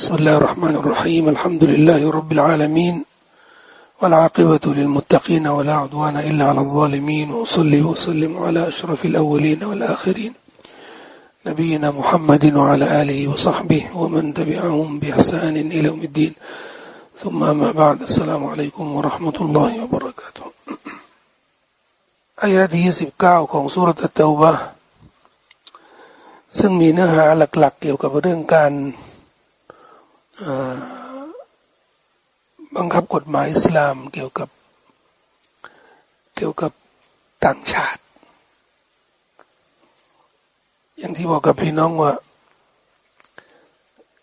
بسم الله الرحمن الرحيم الحمد لله رب العالمين والعاقبة للمتقين ولا عدوان إلا على الظالمين وصلي وسلم على أشرف الأولين والآخرين نبينا محمد وعلى آله وصحبه ومن تبعهم بإحسان إلى يوم الدين ثم ما بعد السلام عليكم ورحمة الله وبركاته آيات يسب كاو كون سورة التوبة ซึ่งมีเนื้อหาหลักๆเกี่ยวกับเรื่องการ บังคับกฎหมายอิสลามเกี่ยวกับ เกี่ยวกับต่างชาติ อย่างที่บอกกับพี่น้องว่า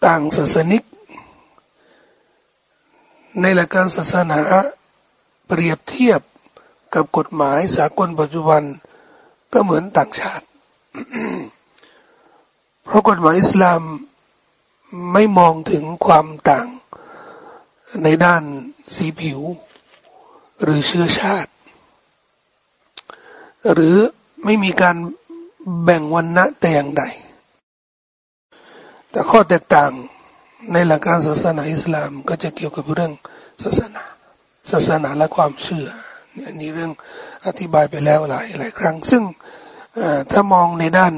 ต่างศาสนิก ในหลักการศาสนาเปรียบเทียบกับกฎหมายสากลปัจจุบันก็เหมือนต่างชาติ เพราะกฎหมายอิสลาม ไม่มองถึงความต่างในด้านสีผิว หรือเชื้อชาติ หรือไม่มีการแบ่งวันณะแต่อย่างใด แต่ข้อแตกต่างในหลักการศาสนาอิสลามก็จะเกี่ยวกับเรื่องศาสนา ศาสนาและความเชื่ออันนี้เรื่องอธิบายไปแล้วหลายหลายครั้ง ซึ่งถ้ามองในด้าน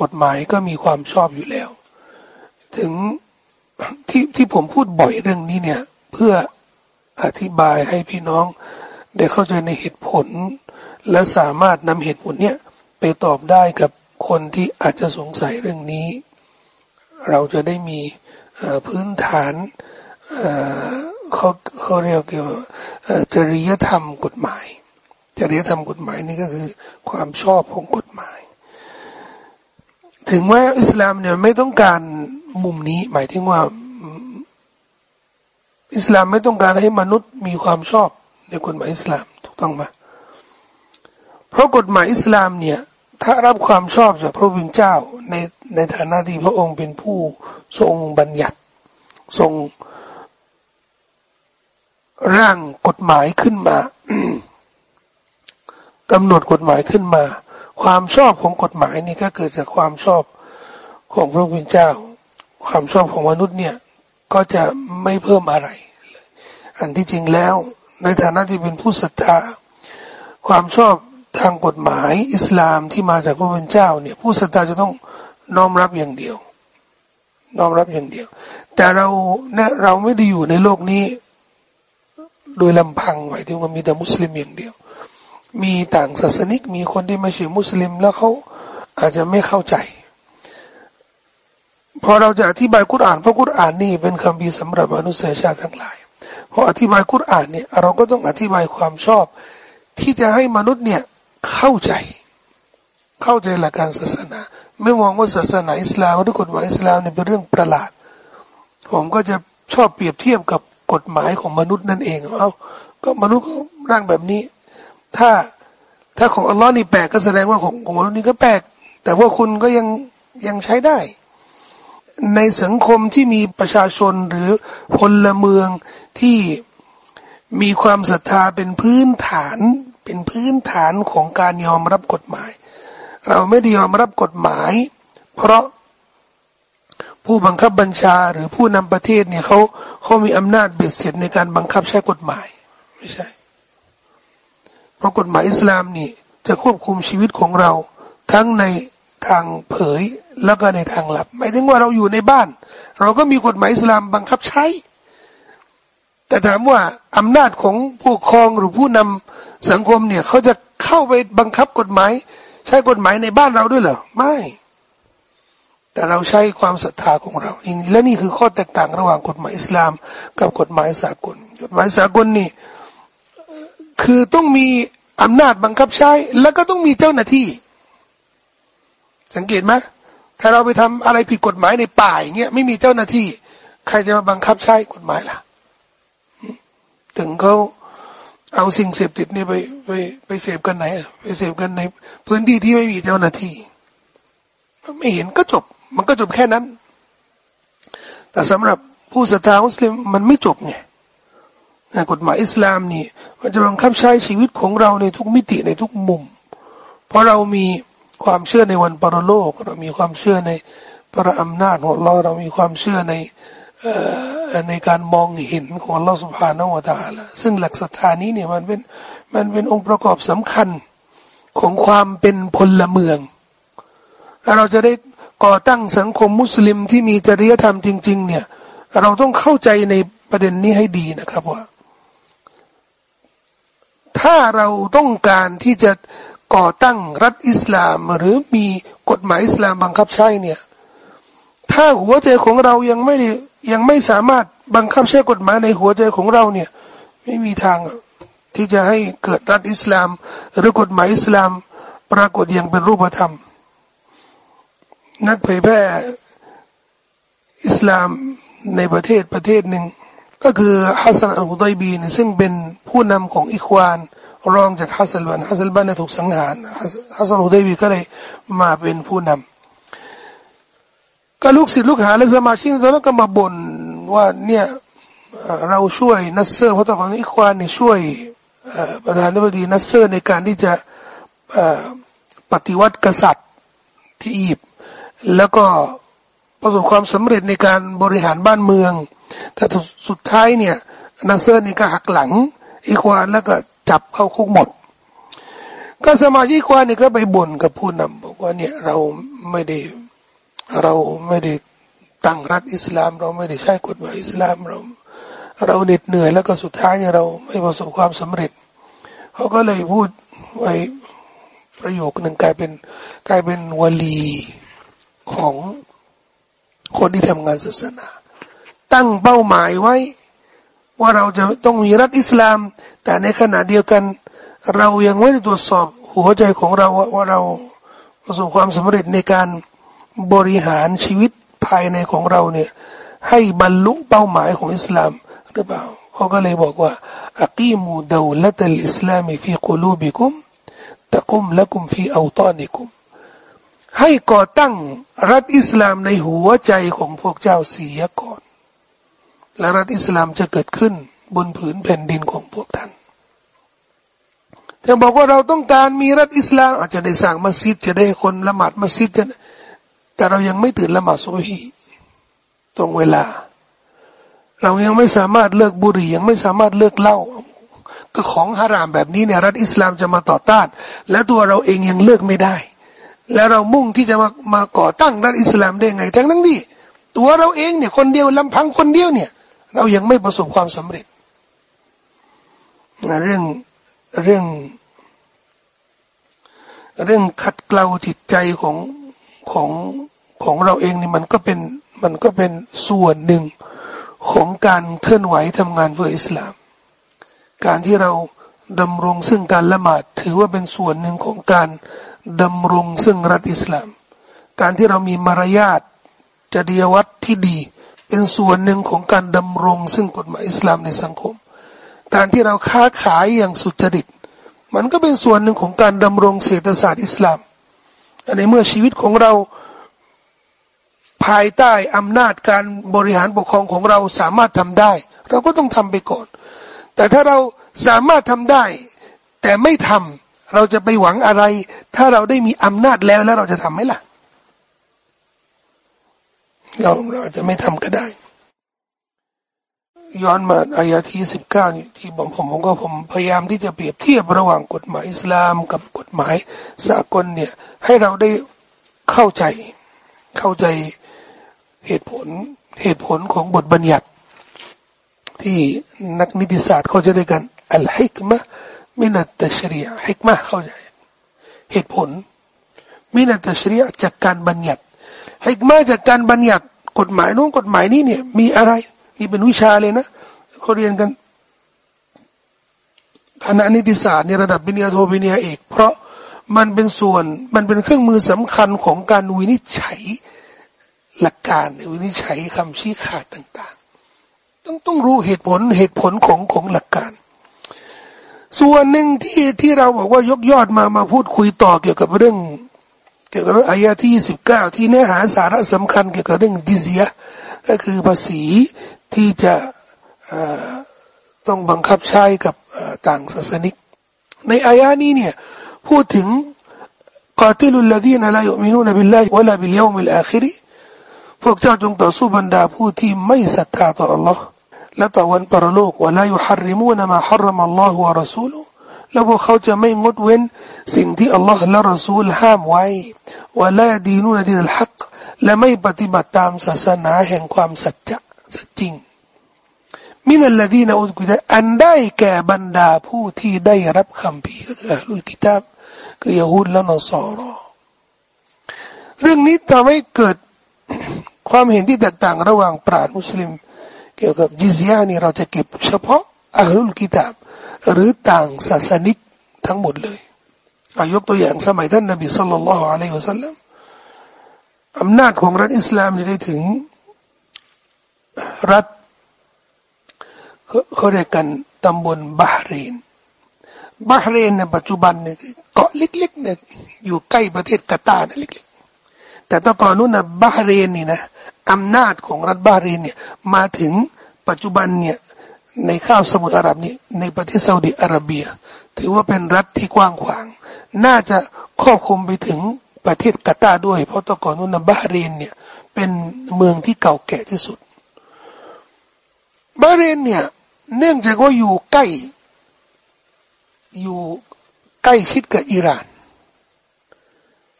กฎหมายก็มีความชอบอยู่แล้ว ถึงที่ที่ผมพูดบ่อยเรื่องนี้เนี่ย เพื่ออธิบายให้พี่น้อง ได้เข้าใจในเหตุผล และสามารถนำเหตุผลเนี่ยไปตอบได้กับคนที่อาจจะสงสัยเรื่องนี้ เราจะได้มีพื้นฐานเขาเขาเรียกเกี่ยวจริยธรรมกฎหมาย จริยธรรมกฎหมายนี่ก็คือความชอบของกฎหมาย ถึงแม้อิสลามเนี่ยไม่ต้องการมุมนี้ หมายถึงว่า อิสลามไม่ต้องการให้มนุษย์มีความชอบในกฎหมายอิสลามถูกต้องไหมเพราะกฎหมายอิสลามเนี่ยถ้ารับความชอบจากพระวิญเจ้าในในฐานะที่พระองค์เป็นผู้ทรงบัญญัติ ทรงร่างกฎหมายขึ้นมากำหนดกฎหมายขึ้นมา ความชอบของกฎหมายนี่ก็เกิดจากความชอบของพระวิญเจ้า ความชอบของมนุษย์เนี่ยก็จะไม่เพิ่มอะไร อันที่จริงแล้วในฐานะที่เป็นผู้ศรัทธาความชอบทางกฎหมายอิสลามที่มาจากพระผู้เป็นเจ้าเนี่ยผู้ศรัทธาจะต้องน้อมรับอย่างเดียว น้อมรับอย่างเดียว แต่เราเนี่ยเราไม่ได้อยู่ในโลกนี้ โดยลำพังหมายถึงว่ามีแต่มุสลิมอย่างเดียว มีต่างศาสนิก มีคนที่ไม่ใช่มุสลิม แล้วเขาอาจจะไม่เข้าใจ พอเราจะอธิบายกุรอานเพราะกุรอานนี่เป็นคำพีสำหรับมนุษยชาติทั้งหลายพออธิบายกุรอานเนี่ยเราก็ต้องอธิบายความชอบ ที่จะให้มนุษย์เนี่ยเข้าใจ เข้าใจหลักการศาสนา ไม่มองว่าศาสนาอิสลามหรือกฎหมายอิสลามเนี่ยเป็นเรื่องประหลาด ผมก็จะชอบเปรียบเทียบกับกฎหมายของมนุษย์นั่นเองเอาก็มนุษย์ก็ร่างแบบนี้ ถ้าถ้าของอัลลอฮ์นี่แปลกก็แสดงว่าของของมนุษย์นี่ก็แปลก แต่ว่าคุณก็ยังยังใช้ได้ ในสังคมที่มีประชาชนหรือพลเมืองที่มีความศรัทธาเป็นพื้นฐานเป็นพื้นฐานของการยอมรับกฎหมาย เราไม่ได้ยอมรับกฎหมาย เพราะผู้บังคับบัญชาหรือผู้นำประเทศเนี่ยเขาเขามีอำนาจเบ็ดเสร็จในการบังคับใช้กฎหมาย ไม่ใช่ เพราะกฎหมายอิสลามนี่จะควบคุมชีวิตของเรา ทั้งในทางเผยแล้วก็ในทางลับ หมายถึงว่าเราอยู่ในบ้าน เราก็มีกฎหมายอิสลามบังคับใช้ แต่ถามว่าอำนาจของผู้ครองหรือผู้นำสังคมเนี่ยเขาจะเข้าไปบังคับกฎหมาย ใช้กฎหมายในบ้านเราด้วยเหรอไม่ แต่เราใช้ความศรัทธาของเราและนี่คือข้อแตกต่างระหว่างกฎหมายอิสลาม กับกฎหมายสากล กฎหมายสากลนี่ คือต้องมีอำนาจบังคับใช้ แล้วก็ต้องมีเจ้าหน้าที่ สังเกตไหมถ้าเราไปทำอะไรผิดกฎหมายในป่าอย่างเงี้ยไม่มีเจ้าหน้าที่ ใครจะมาบังคับใช้กฎหมายล่ะ ถึงเขาเอาสิ่งเสพติดนี่ไปไปไปเสพกันไหน ไปเสพกันใน พื้นที่ที่ไม่มีเจ้าหน้าที่ ไม่เห็นก็จบ มันก็จบแค่นั้น แต่สำหรับผู้ศรัทธามุสลิมมันไม่จบไง กฎหมายอิสลามนี่มันจะบังคับใช้ชีวิตของเราในทุกมิติในทุกมุม เพราะเรามีความเชื่อในวันปรโลก เรามีความเชื่อในพระอำนาจของเราเรามีความเชื่อในในการมองเห็นของเราสุภาโนวตาละซึ่งหลักศรัทธานี้เนี่ยมันเป็นมันเป็นองค์ประกอบสำคัญของความเป็นพลเมือง เราจะได้ก่อตั้งสังคมมุสลิมที่มีจริยธรรมจริง ๆ เนี่ย เราต้องเข้าใจในประเด็นนี้ให้ดีนะครับว่า ถ้าเราต้องการที่จะก่อตั้งรัฐอิสลามหรือมีกฎหมายอิสลามบังคับใช้เนี่ย ถ้าหัวใจของเรายังไม่ยังไม่สามารถบังคับใช้กฎหมายในหัวใจของเราเนี่ย ไม่มีทางที่จะให้เกิดรัฐอิสลาม หรือกฎหมายอิสลามปรากฏอย่างเป็นรูปธรรม นักเผยแพร่อิสลามในประเทศประเทศหนึ่ง ก็คือฮัสซันอัลฮุดัยบีซึ่งเป็นผู้นำของอิควานรองจากฮัสซันบันนา ฮัสซันบันนาถูกสังหารฮัสซันอัลฮุดัยบีก็เลยมาเป็นผู้นำก็ลูกศิษย์ลูกหาและสมาชิกตอนนั้นก็มาบ่นว่าเนี่ยเราช่วยนัสเซอร์เพราะตอนนี้อิควานเนี่ยช่วยประธานาธิบดีนัสเซอร์ในการที่จะปฏิวัติกษัตริย์ที่อียิปต์แล้วก็ประสบความสำเร็จในการบริหารบ้านเมือง แต่สุดท้ายเนี่ยนัสเซอร์นี่ก็หักหลังอิควานแล้วก็จับเข้าคุกหมด ก็สมาชิกอิควานนี่ก็ไปบ่นกับผู้นำบอกว่าเนี่ยเราไม่ได้เราไม่ได้ตั้งรัฐอิสลาม เราไม่ได้ใช้กฎหมายอิสลามเรา เราเหน็ดเหนื่อยแล้วก็สุดท้ายเนี่ยเราไม่ประสบความสำเร็จเขาก็เลยพูดไว้ประโยคหนึ่งกลายเป็นกลายเป็นวลีของคนที่ทำงานศาสนา ตั้งเป้าหมายไว้ ว่าเราจะต้องมีรัฐอิสลาม แต่ในขณะเดียวกัน เรายังไม่ได้ตรวจสอบหัวใจของเราว่าเราประสบความสำเร็จในการบริหารชีวิตภายในของเราเนี่ยให้บรรลุเป้าหมายของอิสลามหรือเปล่าเขาก็เลยบอกว่าอักีมูดาวละตัลอิสลามฟีกลูบิกุมตะกุมละกุมฟีอัลตานิกุมให้ก่อตั้งรัฐอิสลามในหัวใจของพวกเจ้าเสียก่อน และรัฐอิสลามจะเกิดขึ้นบนผืนแผ่นดินของพวกท่านจะบอกว่าเราต้องการมีรัฐอิสลามอาจจะได้สร้างมัสยิดจะได้คนละหมาดมัสยิดแต่เรายังไม่ตื่นละหมาดซุบฮีตรงเวลา เรายังไม่สามารถเลิกบุหรี่ยังไม่สามารถเลิกเหล้าก็ของฮารามแบบนี้เนี่ยรัฐอิสลามจะมาต่อต้าน และตัวเราเองยังเลิกไม่ได้ แล้วเรามุ่งที่จะมามาก่อตั้งรัฐอิสลามได้ไง ทั้งทั้งที่ตัวเราเองเนี่ยคนเดียวลำพังคนเดียวเนี่ย เรายังไม่ประสบความสำเร็จเรื่องเรื่อง เรื่องขัดเกลาจิตใจของของของเราเองนี่มันก็เป็นมันก็เป็นส่วนหนึ่งของการเคลื่อนไหวทำงานเพื่ออิสลาม การที่เราดำรงซึ่งการละหมาดถือว่าเป็นส่วนหนึ่งของการดำรงซึ่งรัฐอิสลาม การที่เรามีมารยาทจริยวัตรที่ดี เป็นส่วนหนึ่งของการดำรงซึ่งกฎหมายอิสลามในสังคม การที่เราค้าขายอย่างสุจริต มันก็เป็นส่วนหนึ่งของการดำรงเศรษฐศาสตร์อิสลามในเมื่อชีวิตของเราภายใต้อำนาจการบริหารปกครองของเราสามารถทำได้ เราก็ต้องทำไปก่อน แต่ถ้าเราสามารถทำได้ แต่ไม่ทำเราจะไปหวังอะไร ถ้าเราได้มีอำนาจแล้วแล้วเราจะทำไหมล่ะ เราเราจะไม่ทำก็ได้ ย้อนมาอายะที่สิบเก้าที่ผมผมผมก็ผมพยายามที่จะเปรียบเทียบระหว่างกฎหมายอิสลามกับกฎหมายสากลเนี่ย ให้เราได้เข้าใจเข้าใจเหตุผลเหตุผลของบทบัญญัติ ที่นักนิติศาสตร์เขาจะเรียกกันอัลฮิกมะมินัตชรียฮิกมาเข้าใจ เหตุผลมินัตชรียจากการบัญญัติ ฮิกมาจากการบัญญัติกฎหมายนู้นกฎหมายนี้เนี่ย มีอะไร นี่เป็นวิชาเลยนะเขาเรียนกันคณะนิติศาสตร์ในระดับปริญญาโทปริญญาเอก เพราะมันเป็นส่วนมันเป็นเครื่องมือสำคัญของการวินิจฉัยหลักการวินิจฉัยคำชี้ขาดต่าง ๆ ต้องต้องรู้เหตุผลเหตุผลของของหลักการ ส่วนหนึ่งที่ที่เราบอกว่ายกยอดมามาพูดคุยต่อเกี่ยวกับเรื่อง เกี่ยวกับอายะที่สิบเก้าที่เนื้อหาสาระสำคัญเกี่ยวกับเรื่องดิเซียก็คือภาษีที่จะต้องบังคับใช้กับต่างศาสนิก ในอายะนี้เนี่ยพูดถึงقاتلوا الذين لا يؤمنون بالله ولا باليوم الآخر พวกเจ้าจงต่อสู้บรรดาผู้ที่ไม่ศรัทธาต่อ อัลลอฮฺ และต่อวันปรโลกولا يحرمون ما حرم الله ورسوله แล้วพวกเขาจะไม่งดเว้น สิ่งที่อัลลอฮฺและรอซูลห้ามไว้ولا يدينون دين الحق และไม่ปฏิบัติตามศาสนาแห่งความสัจจะสัจจริงمن الذين أوتوا الكتاب อันได้แก่บรรดาผู้ที่ได้รับคัมภีร์ก็คือ أهل الكتابคือยาฮูดและนอสอรอเรื่องนี้ทำให้เกิดความเห็นที่แตกต่างระหว่างปราชญ์มุสลิม เกี่ยวกับจิซยานี่เราจะเก็บเฉพาะอัลลุลกิตาบ หรือต่างศาสนิกทั้งหมดเลยอายกตัวอย่างสมัยท่านนบีสุลต่านละฮ์อะลัยฮิวะสัลลัมอำนาจของรัฐอิสลามนี่ได้ถึงรัฐเขาเรียกกันตำบลบาฮเรนบาฮเรนในปัจจุบันเนี่ยเกาะเล็กๆเนี่ยอยู่ใกล้ประเทศกาตาร์นะเล็กๆแต่ตอนก่อนนู้นนะบาฮเรนนี่นะอำนาจของรัฐบาฮเรนเนี่ยมาถึงปัจจุบันเนี่ย ในข้าวสมุทรอาหรับนี่ในประเทศซาอุดิอาระเบีย ถือว่าเป็นรัฐที่กว้างขวาง น่าจะครอบคลุมไปถึงประเทศกาตาร์ด้วย เพราะตอนก่อนนู้นนะบาเรนเนี่ย เป็นเมืองที่เก่าแก่ที่สุด บาเรนเนี่ย เนื่องจากว่าอยู่ใกล้ อยู่ใกล้ชิดกับอิหร่าน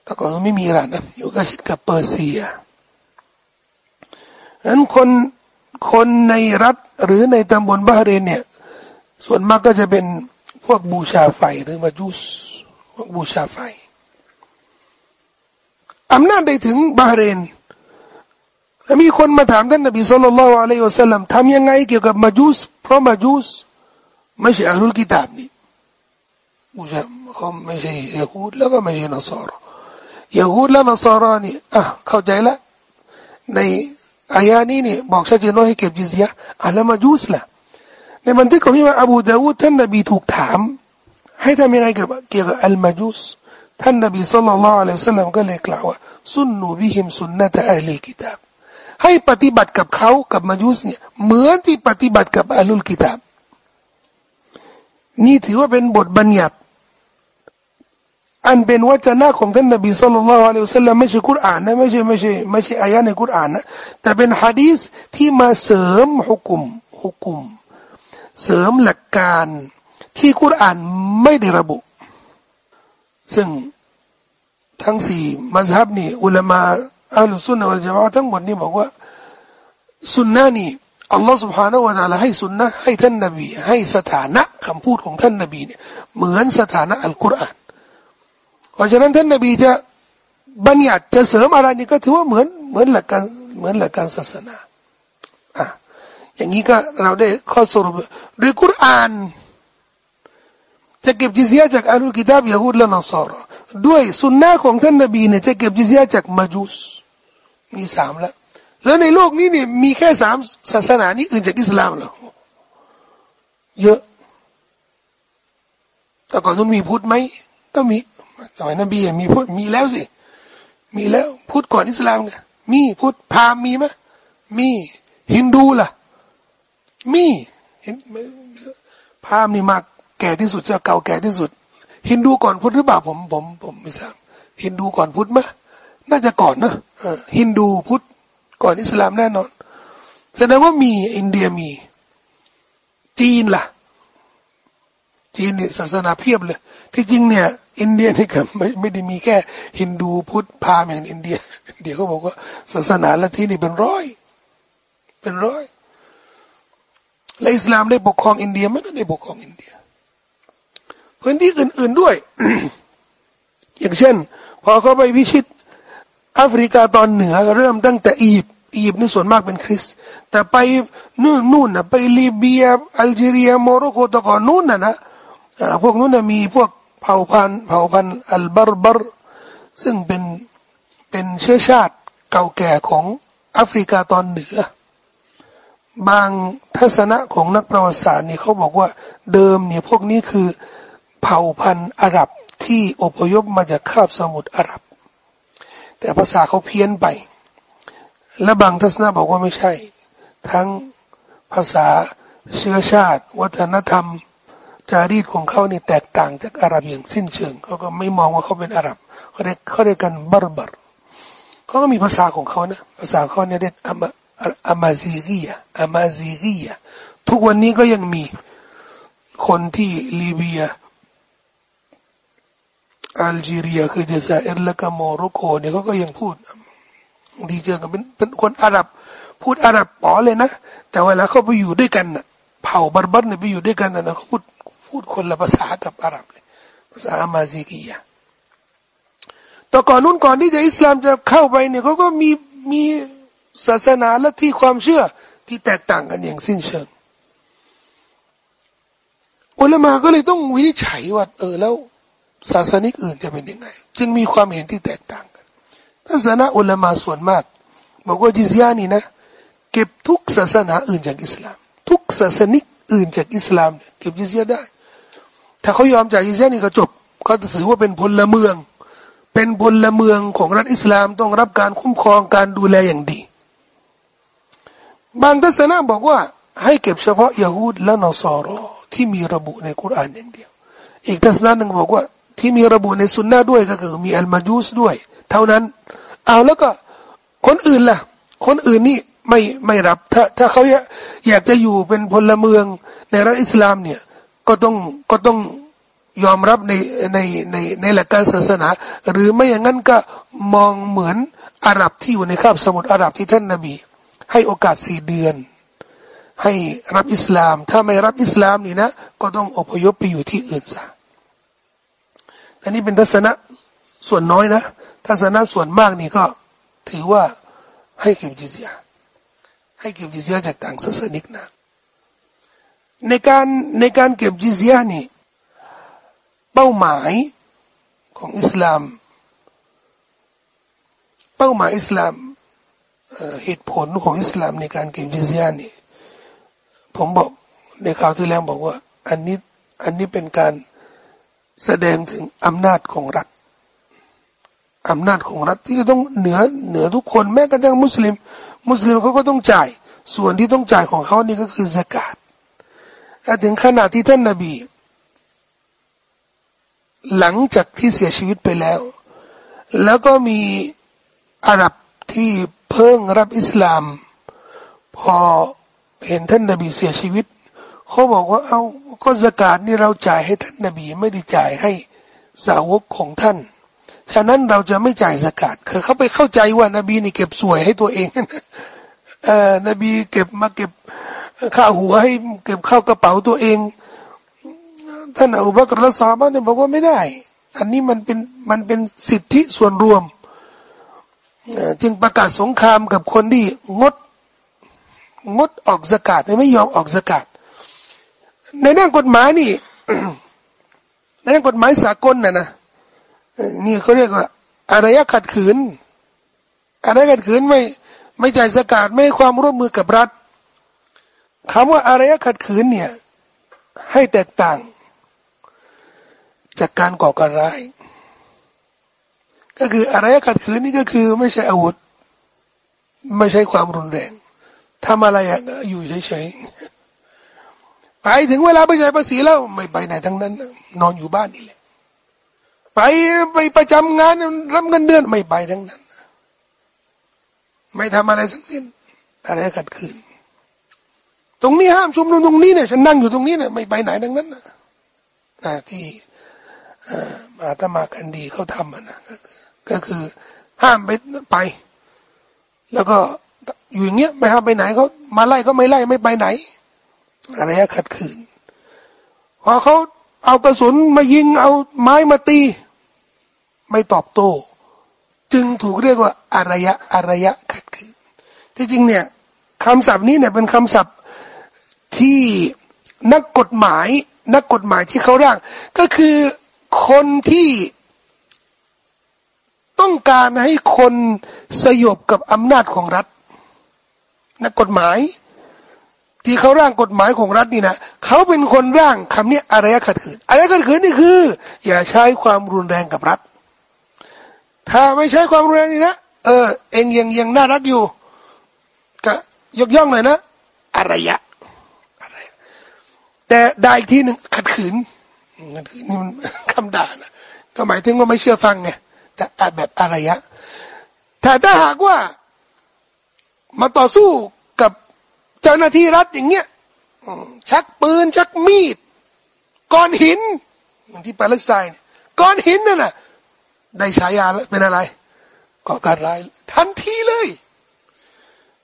ต่ก่อนไม่มีอิหร่านนะอยู่ใกล้ชิดกับเปอร์เซียนั้นคน คนในรัฐหรือในตำบลบาเรนเนี่ย ส่วนมากก็จะเป็นพวกบูชาไฟหรือมาจูสพวกบูชาไฟอำนาจได้ถึงบาเรนมีคนมาถามท่านนบีสุลต่านละอะลัยฮิวะสัลลัมทำยังไงเกี่ยวกับมาจูสเพราะมาจูสไม่ใช่อัลลุลกิตาบนี่บูชาเขาไม่ใช่ยาฮูดแล้วก็ไม่ใช่นัสรยาฮูดและนัสรนี่อะเข้าใจละใน อายานี้นี่บอกชัดเจนว่าให้เก็บจิซยะอะแล้วมาจูสละในบันทึกของอิมามอบูดาวูดท่านนบีถูกถาม ให้ทำยังไงกับเกี่ยวกับอัลมาจูสท่านนบีสุลต่านละอะลัยฮิวะสัลลัมก็เลยกล่าวว่าสุนนูบิฮิมสุนนะตะอัลลกิตาบให้ปฏิบัติกับเขากับมายุสเนี่ยเหมือนที่ปฏิบัติกับอัลลุลกิตาบนี่ถือว่าเป็นบทบัญญัติ อันเป็นวจนะของท่านนบีสุลต่านละอัลลอฮฺสัลลัมไม่ใช่กุรอานนะไม่ใช่ไม่ใช่ไม่ใช่อายะในกุรอานนะแต่เป็นฮะดีษที่มาเสริมฮุกุมฮุกุม เสริมหลักการที่กุรอานไม่ได้ระบุ ซึ่งทั้งสี่มัสฮับนี่อุลามาอัลสุนนะอัลจามะทั้งหมดนี่บอกว่าสุนนะนี่อัลลอฮฺ سبحانه และ تعالى ให้สุนนะให้ท่านนบีให้สถานะคำพูดของท่านนบีเนี่ยเหมือนสถานะอัลกุรอาน เพราะฉะนั้นท่านนบีจะบัญญัติจะเสริมอะไรนี่ก็ถือว่าเหมือนเหมือนหลักการเหมือนหลักการศาสนาอะอย่างนี้ก็เราได้ข้อสรุปโดยกุรอาน จะเก็บจิเซียจากอัลกิตาบยาฮูดและนัสรด้วยสุนนะของท่านนบีเนี่ยจะเก็บจิเซียจากมาจุสมีสามแล้วแล้วในโลกนี้เนี่ยมีแค่สามศาสนานี้อื่นจากอิสลามเหรอเยอะแต่ก่อนนู้นมีพุทธไหมก็มี สมัยนบีมีพุทธมีแล้วสิ มีแล้วพุทธก่อนอิสลามไงมีพุทธพามมีไหมมีฮินดูล่ะ มีพามนี่มากแก่ที่สุดจะเก่าแก่ที่สุด ฮินดูก่อนพุทธหรือเปล่าผมผมผมไม่ทราบฮินดูก่อนพุทธไหมน่าจะก่อนนะฮินดูพุทธก่อนอิสลามแน่นอนแสดงว่ามีอินเดียมี จีนล่ะ จีนนี่ศาสนาเพียบเลย ที่จริงเนี่ย อินเดียนี่ก็ไม่ไม่ได้มีแค่ฮินดูพุทธพาอย่างอินเดียเดี๋ยวเขาบอกว่าศาสนาละที่นี่เป็นร้อย เป็นร้อยและอิสลามได้ปกครองอินเดียมันก็ได้ปกครองอินเดียพื้นที่อื่น ๆด้วย อย่างเช่น พอเขาไปพิชิตแอฟริกาตอนเหนือเริ่มตั้งแต่อียิปต์อียิปต์นี่ส่วนมากเป็นคริสต์ แต่ไปนู่นนู่นนะไปลิเบียอัลจีเรียโมร็อกโกตะก่อนนู่นนะนะพวกนู้นนะมีพวก เผ่าพันธุ์เผ่าพันธุ์อัลบารบารซึ่งเป็นเป็นเชื้อชาติเก่าแก่ของแอฟริกาตอนเหนือ บางทัศนะของนักประวัติศาสตร์นี่เขาบอกว่าเดิมเนี่ยพวกนี้คือเผ่าพันธุ์อาหรับที่อพยพมาจากคาบสมุทรอาหรับ แต่ภาษาเขาเพี้ยนไป และบางทัศนะบอกว่าไม่ใช่ ทั้งภาษาเชื้อชาติ วัฒนธรรม จารีตของเขาเนี่ยแตกต่างจากอาหรับอย่างสิ้นเชิงเขาก็ไม่มองว่าเขาเป็นอาหรับเขาเรียกเขาเรียกกันบาร์บาร์เขาก็มีภาษาของเขานะภาษาเขาเนี่ยเรียกอามาอามาซีรียอามาซีรียทุกวันนี้ก็ยังมีคนที่ลิเบียอัลจีเรียคือเจซาเอร์และก็โมร็อกโกเนี่ยเขาก็ยังพูดดีเจอกันเป็นเป็นคนอาหรับ พูดอาหรับป๋อเลยนะ แต่เวลาเขาไปอยู่ด้วยกันเผ่าบาร์บัตเนี่ยไปอยู่ด้วยกันนะเขาพูด พูดคนละภาษากับอาหรับเลยภาษาอามาซีกียะต่ก่อนนู้นก่อนที่จะอิสลามจะเข้าไปเนี่ยเขาก็มีมีศาสนาและที่ความเชื่อที่แตกต่างกันอย่างสิ้นเชิงอุลามาก็เลยต้องวินิจฉัยว่าเออแล้วศาสนิกอื่นจะเป็นยังไง จึงมีความเห็นที่แตกต่างกันทัศนะอุลามาส่วนมาก บอกว่าจิซยานี่นะ เก็บทุกศาสนาอื่นจากอิสลาม ทุกศาสนิกอื่นจากอิสลามเก็บจิซยาได้ ถ้าเขายอมจ่ายจิซยนี่ก็จบเขาจะถือว่าเป็นพลเมือง เป็นพลเมืองของรัฐอิสลามต้องรับการคุ้มครองการดูแลอย่างดี บางทัศนะบอกว่า ให้เก็บเฉพาะยาฮูดและนอสอรอที่มีระบุในคุรานอย่างเดียว อีกทัศนะหนึ่งบอกว่า ที่มีระบุในสุนนะด้วยก็คือมีอัลมาจูสด้วย เท่านั้น เอาแล้วก็คนอื่นล่ะ คนอื่นนี่ไม่ไม่รับ ถ้าถ้าเขาอยากจะอยู่เป็นพลเมืองในรัฐอิสลามเนี่ย ก็ต้องก็ต้องยอมรับในในในในหลักการศาสนา หรือไม่อย่างนั้นก็มองเหมือนอาหรับที่อยู่ในคาบสมุทรอาหรับที่ท่านนบี ให้โอกาสสี่เดือน ให้รับอิสลาม ถ้าไม่รับอิสลามนี่นะ ก็ต้องอพยพไปอยู่ที่อื่นซะอันนี้เป็นทัศนะส่วนน้อยนะทัศนะส่วนมากนี่ก็ถือว่าให้เก็บจิซยาให้เก็บจิซยาจากต่างศาสนิกนะ ในการในการเก็บจิซยนี่เป้าหมายของอิสลาม เป้าหมายอิสลามเหตุผลของอิสลามในการเก็บจิซยนี่ผมบอกในข่าวที่แล้วบอกว่า อันนี้อันนี้เป็นการแสดงถึงอำนาจของรัฐอำนาจของรัฐที่จะต้องเหนือเหนือทุกคนแม้กระทั่งมุสลิม มุสลิมเขาก็ต้องจ่าย ส่วนที่ต้องจ่ายของเขานี่ก็คือสกาด ถึงขนาดที่ท่านนาบี หลังจากที่เสียชีวิตไปแล้ว แล้วก็มีอาหรับที่เพิ่งรับอิสลาม พอเห็นท่านนบีเสียชีวิตเขาบอกว่าเอาก็สกาดนี่เราจ่ายให้ท่านนบีไม่ได้จ่ายให้สาวกของท่าน ฉะนั้นเราจะไม่จ่ายสกาดคือเขาไปเข้าใจว่านบีนี่เก็บสวยให้ตัวเองเออนบีเก็บมาเก็บ ข้าหัวให้เก็บเข้ากระเป๋าตัวเองท่านอุบากรละซาบะเนี่ยบอกว่าไม่ได้ อันนี้มันเป็นมันเป็นสิทธิส่วนรวมจึงประกาศสงครามกับคนที่งดงดออกสกาดไม่ยอมออกสกาดในด้านกฎหมายนี่ในด้านกฎหมายสากลน่ะนะนี่เขาเรียกว่าอารยะขัดขืนอารยะขัดขืนไม่ไม่จ่ายสกาดไม่ความร่วมมือกับรัฐ คำว่าอารยะขัดขืนเนี่ย ให้แตกต่าง จากการก่อการร้าย ก็คืออารยะขัดขืนนี่ก็คือไม่ใช่อาวุธ ไม่ใช่ความรุนแรงทำอะไรอะอยู่เฉยๆไปถึงเวลาไปจ่ายภาษีแล้ว ไม่ไปไหนทั้งนั้น นอนอยู่บ้านนี่แหละ ไปไปประจำงานรับเงินเดือนไม่ไปทั้งนั้น ไม่ทำอะไรทั้งสิ้นอะไรขัดขืน ตรงนี้ห้ามชุมนุมตรงนี้เนี่ยฉันนั่งอยู่ตรงนี้เนี่ยไม่ไปไหนทั้งนั้นนะที่อาตมากันดีเขาทำนะก็คือห้ามไปไป แล้วก็อยู่อย่างเงี้ยไม่ห้ามไปไหนเขามาไล่ก็ไม่ไล่ไม่ไปไหนอะไรขัดขืนพอเขาเอากระสุนมายิงเอาไม้มาตี ไม่ตอบโต้ จึงถูกเรียกว่าอารยะอารยะขัดขืนที่จริงเนี่ยคำศัพท์นี้เนี่ยเป็นคำศัพท์ ที่นักกฎหมาย นักกฎหมายที่เขาร่าง ก็คือคนที่ต้องการให้คนสยบกับอำนาจของรัฐ นักกฎหมาย ที่เขาร่างกฎหมายของรัฐนี่นะเขาเป็นคนร่างคำนี้อะไรขัดขืนอะไรขัดขืนนี่คือ อย่าใช้ความรุนแรงกับรัฐ ถ้าไม่ใช้ความรุนแรงนี่นะเออเองยังยังน่ารักอยู่ก็ยกย่องหน่อยนะอารยะ แต่ได้อีกทีหนึ่งขัดขืนขัดขืนนี่มันคำด่านะก็หมายถึงว่าไม่เชื่อฟังไงแต่แบบอารยะแต่ถ้าหากว่ามาต่อสู้กับเจ้าหน้าที่รัฐอย่างเงี้ยชักปืนชักมีดก้อนหินที่ปาเลสไตน์ก้อนหินนั่นน่ะได้ฉายาแล้วเป็นอะไรก่อการร้ายทันทีเลย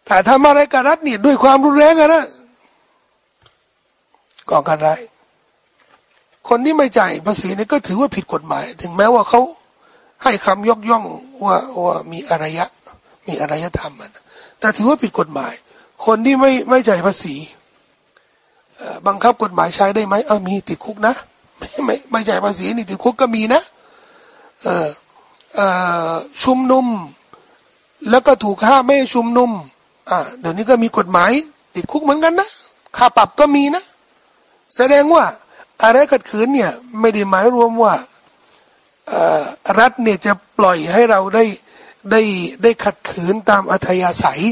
ถ้าทำอะไรกับรัฐเนี่ยด้วยความรุนแรงอะนะ ก่อการร้าย คนที่ไม่จ่ายภาษีนี่ก็ถือว่าผิดกฎหมาย ถึงแม้ว่าเขาให้คำยกย่องว่าว่ามีอารยะ มีอารยธรรมมันแต่ถือว่าผิดกฎหมาย คนที่ไม่ไม่จ่ายภาษีบังคับกฎหมายใช้ได้ไหมเออมีติดคุกนะ ไม่ไม่ไม่จ่ายภาษีนี่ติดคุกก็มีนะ เออเออชุมนุม แล้วก็ถูกห้ามไม่ชุมนุมอ่าเดี๋ยวนี้ก็มีกฎหมาย ติดคุกเหมือนกันนะค่าปรับก็มีนะ แสดงว่าอะไรขัดขืนเนี่ยไม่ได้หมายรวมว่ารัฐเนี่ยจะปล่อยให้เราได้ได้ได้ขัดขืนตามอัธยาศัย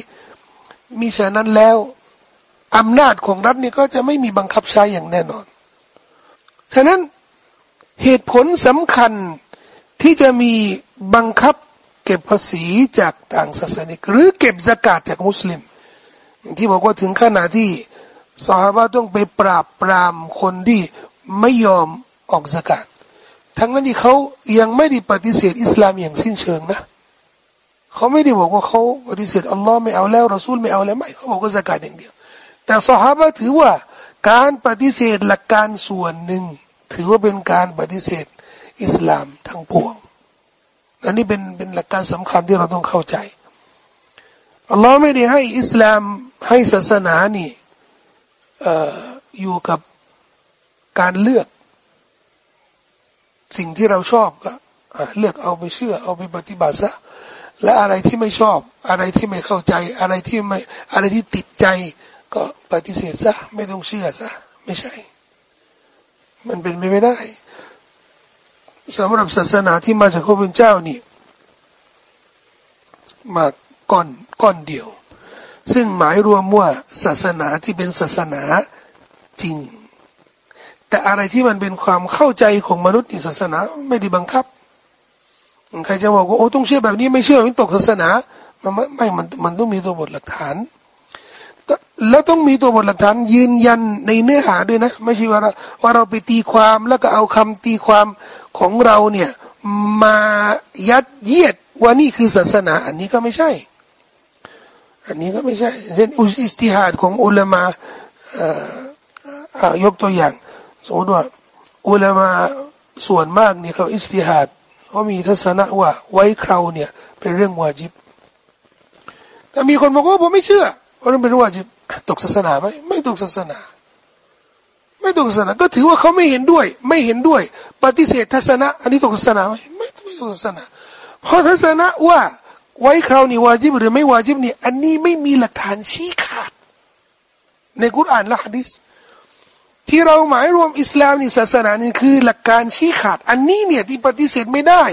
มิฉะนั้นแล้วอำนาจของรัฐนี่ก็จะไม่มีบังคับใช้อย่างแน่นอน ฉะนั้นเหตุผลสำคัญที่จะมีบังคับเก็บภาษีจากต่างศาสนิก หรือเก็บสกาดจากมุสลิม ที่บอกว่าถึงขนาดที่ สหายต้องไปปราบปรามคนที่ไม่ยอมออกสกาดทั้งนั้นที่เขายังไม่ได้ปฏิเสธอิสลามอย่างสิ้นเชิงนะเขาไม่ได้บอกว่าเขาปฏิเสธอัลลอฮ์ไม่เอาแล้วรอซูลไม่เอาแล้วไม่เขาบอกว่าสกาดอย่างเดียว แต่สหายถือว่าการปฏิเสธหลักการส่วนหนึ่ง ถือว่าเป็นการปฏิเสธอิสลามทั้งปวงอันนี้เป็นเป็นหลักการสำคัญที่เราต้องเข้าใจอัลลอฮ์ไม่ได้ให้อิสลามให้ศาสนานี่ อยู่กับการเลือก สิ่งที่เราชอบก็เลือกเอาไปเชื่อ เอาไปปฏิบัติซะและอะไรที่ไม่ชอบ อะไรที่ไม่เข้าใจ อะไรที่ไม่อะไรที่ติดใจ ก็ปฏิเสธซะไม่ต้องเชื่อซะไม่ใช่ มันเป็นไปไม่ได้สำหรับศาสนาที่มาจากพระพุทธเจ้านี่มาก้อนก้อนเดียว ซึ่งหมายรวมว่าศาสนาที่เป็นศาสนาจริง แต่อะไรที่มันเป็นความเข้าใจของมนุษย์ในศาสนาไม่ได้บังคับใครจะบอกว่าโอ้ต้องเชื่อแบบนี้ไม่เชื่อไม่ตกศาสนามันไม่มันมันต้องมีตัวบทหลักฐานแล้วต้องมีตัวบทหลักฐานยืนยันในเนื้อหาด้วยนะ ไม่ใช่ว่าเราว่าเราไปตีความแล้วก็เอาคำตีความของเราเนี่ยมายัดเยียดว่านี่คือศาสนา อันนี้ก็ไม่ใช่ อันนี้ก็ไม่ใช่เช่นอุสติฮาดของอุลามายกตัวอย่าง สมมติว่าอุลามาส่วนมากเนี่ยเขาอิสติฮาดเขามีทัศนะว่าไว้คราวเนี่ยเป็นเรื่องวาจิบ แต่มีคนบอกว่าผมไม่เชื่อว่ามันเป็นวาจิบตกศาสนาไหมไม่ตกศาสนา ไม่ตกศาสนา ก็ถือว่าเขาไม่เห็นด้วย ไม่เห็นด้วย ปฏิเสธทัศนะ อันนี้ตกศาสนาไหมไม่ไม่ตกศาสนา เพราะทัศนะว่า ไว้คราวนี้วาจิบหรือไม่วาจิบเนี่ยอันนี้ไม่มีหลักฐานชี้ขาด ในกุรอานและฮะดิษที่เราหมายรวมอิสลามนี่ศาสนานี่คือหลักการชี้ขาด อันนี้เนี่ยที่ปฏิเสธไม่ได้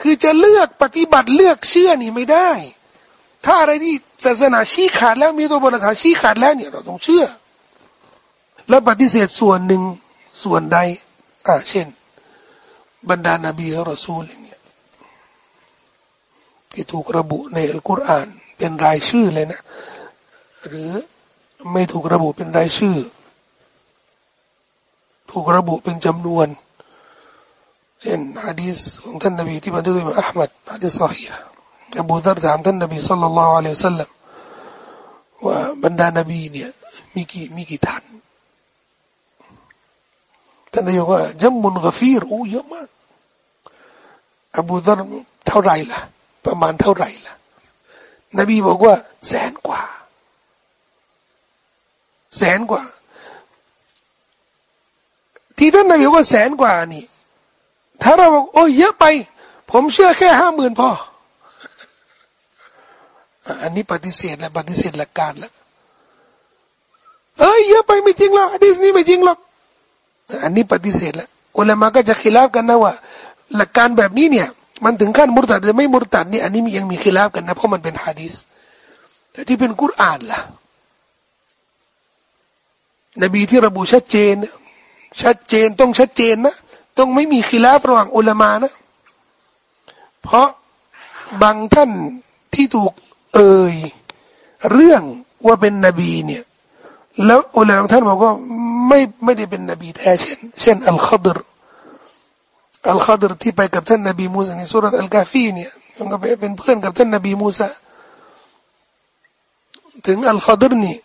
คือจะเลือกปฏิบัติเลือกเชื่อนี่ไม่ได้ ถ้าอะไรที่ศาสนาชี้ขาดแล้วมีตัวบทหลักฐานชี้ขาดแล้วเนี่ยเราต้องเชื่อ แล้วปฏิเสธส่วนหนึ่งส่วนใดอ่าเช่น บรรดานาบีและรอซูลอย่าง ที่ถูกระบุในอัลกุรอาน เป็นรายชื่อเลยนะ หรือไม่ถูกระบุเป็นรายชื่อ ถูกระบุเป็นจำนวน เช่นฮะดีษของท่านนบีที่บันทึกโดยอัลมัดฮะดีษสฮีอบูดารถามท่านนบีสัลลัลลอฮุอะลัยฮิสัลลัมว่าบรรดานบีเนี่ยมีกี่มีกี่ท่านท่านนายกว่าจำมุนกฟีรโอ้เยอะมากอบูดารเท่าไรล่ะ ประมาณเท่าไรล่ะ นบีบอกว่า แสนกว่า แสนกว่า ที่ท่านนบีว่าแสนกว่านี่ ถ้าเราบอกโอ้ยเยอะไป ผมเชื่อแค่ห้าหมื่นพอ อันนี้ปฏิเสธแล้วปฏิเสธหลักการแล้วเอ้ยเยอะไปไม่จริงหรอกอันนี้นี่ไม่จริงหรอกอันนี้ปฏิเสธแล้วอุลามะก็จะขีลาบกันนะว่า หลักการแบบนี้เนี่ย มันถึงขั้นมุตตัดหรือไม่มุตตัดนี่อันนี้มียังมีขีลาบกันนะเพราะมันเป็นฮะดีสแต่ที่เป็นกุรอานล่ะ นบีที่ระบุชัดเจน ชัดเจนต้องชัดเจนนะต้องไม่มีขีลาฟระหว่างอุลามานะ เพราะบางท่านที่ถูกเอ่ยเรื่องว่าเป็นนบีเนี่ย แล้วอุลามาอ์ท่านบอกว่าไม่ไม่ได้เป็นนบีแท้เช่น เช่นอัลคอดร์ อัลคอดร์ที่ไปกับท่านนบีมูซาในซูเราะฮฺอัลกะฮฺฟีเนี่ยมันก็เป็นเพื่อนกับท่านนบีมูซาถึงอัลคอดร์นี่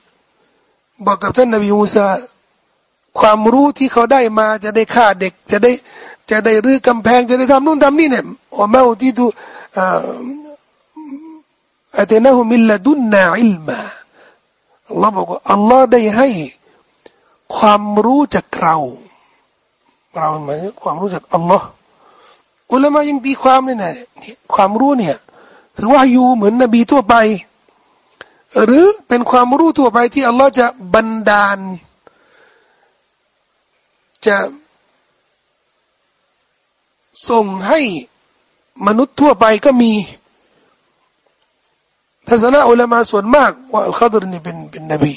บอกกับท่านนบีมูซาความรู้ที่เขาได้มาจะได้ฆ่าเด็ก จะได้จะได้รื้อกำแพงจะได้ทำนู่นทำนี่เนี่ยอัลลอฮ์ที่ดูอัตนะฮุมิลลดุนนาอิลมาอัลลอฮ์บอกว่าอัลลอฮ์ได้ให้ความรู้จากเรา เราหมายความรู้จากอัลลอฮ์อุลามะยังตีความเลยนะความรู้เนี่ยถือว่าอยู่เหมือนนบีทั่วไป หรือเป็นความรู้ทั่วไปที่อัลลอฮ์จะบันดาล จะส่งให้มนุษย์ทั่วไปก็มีทัศนะอุลามาส่วนมากว่าอัลคาดรนี่เป็นเป็นนบี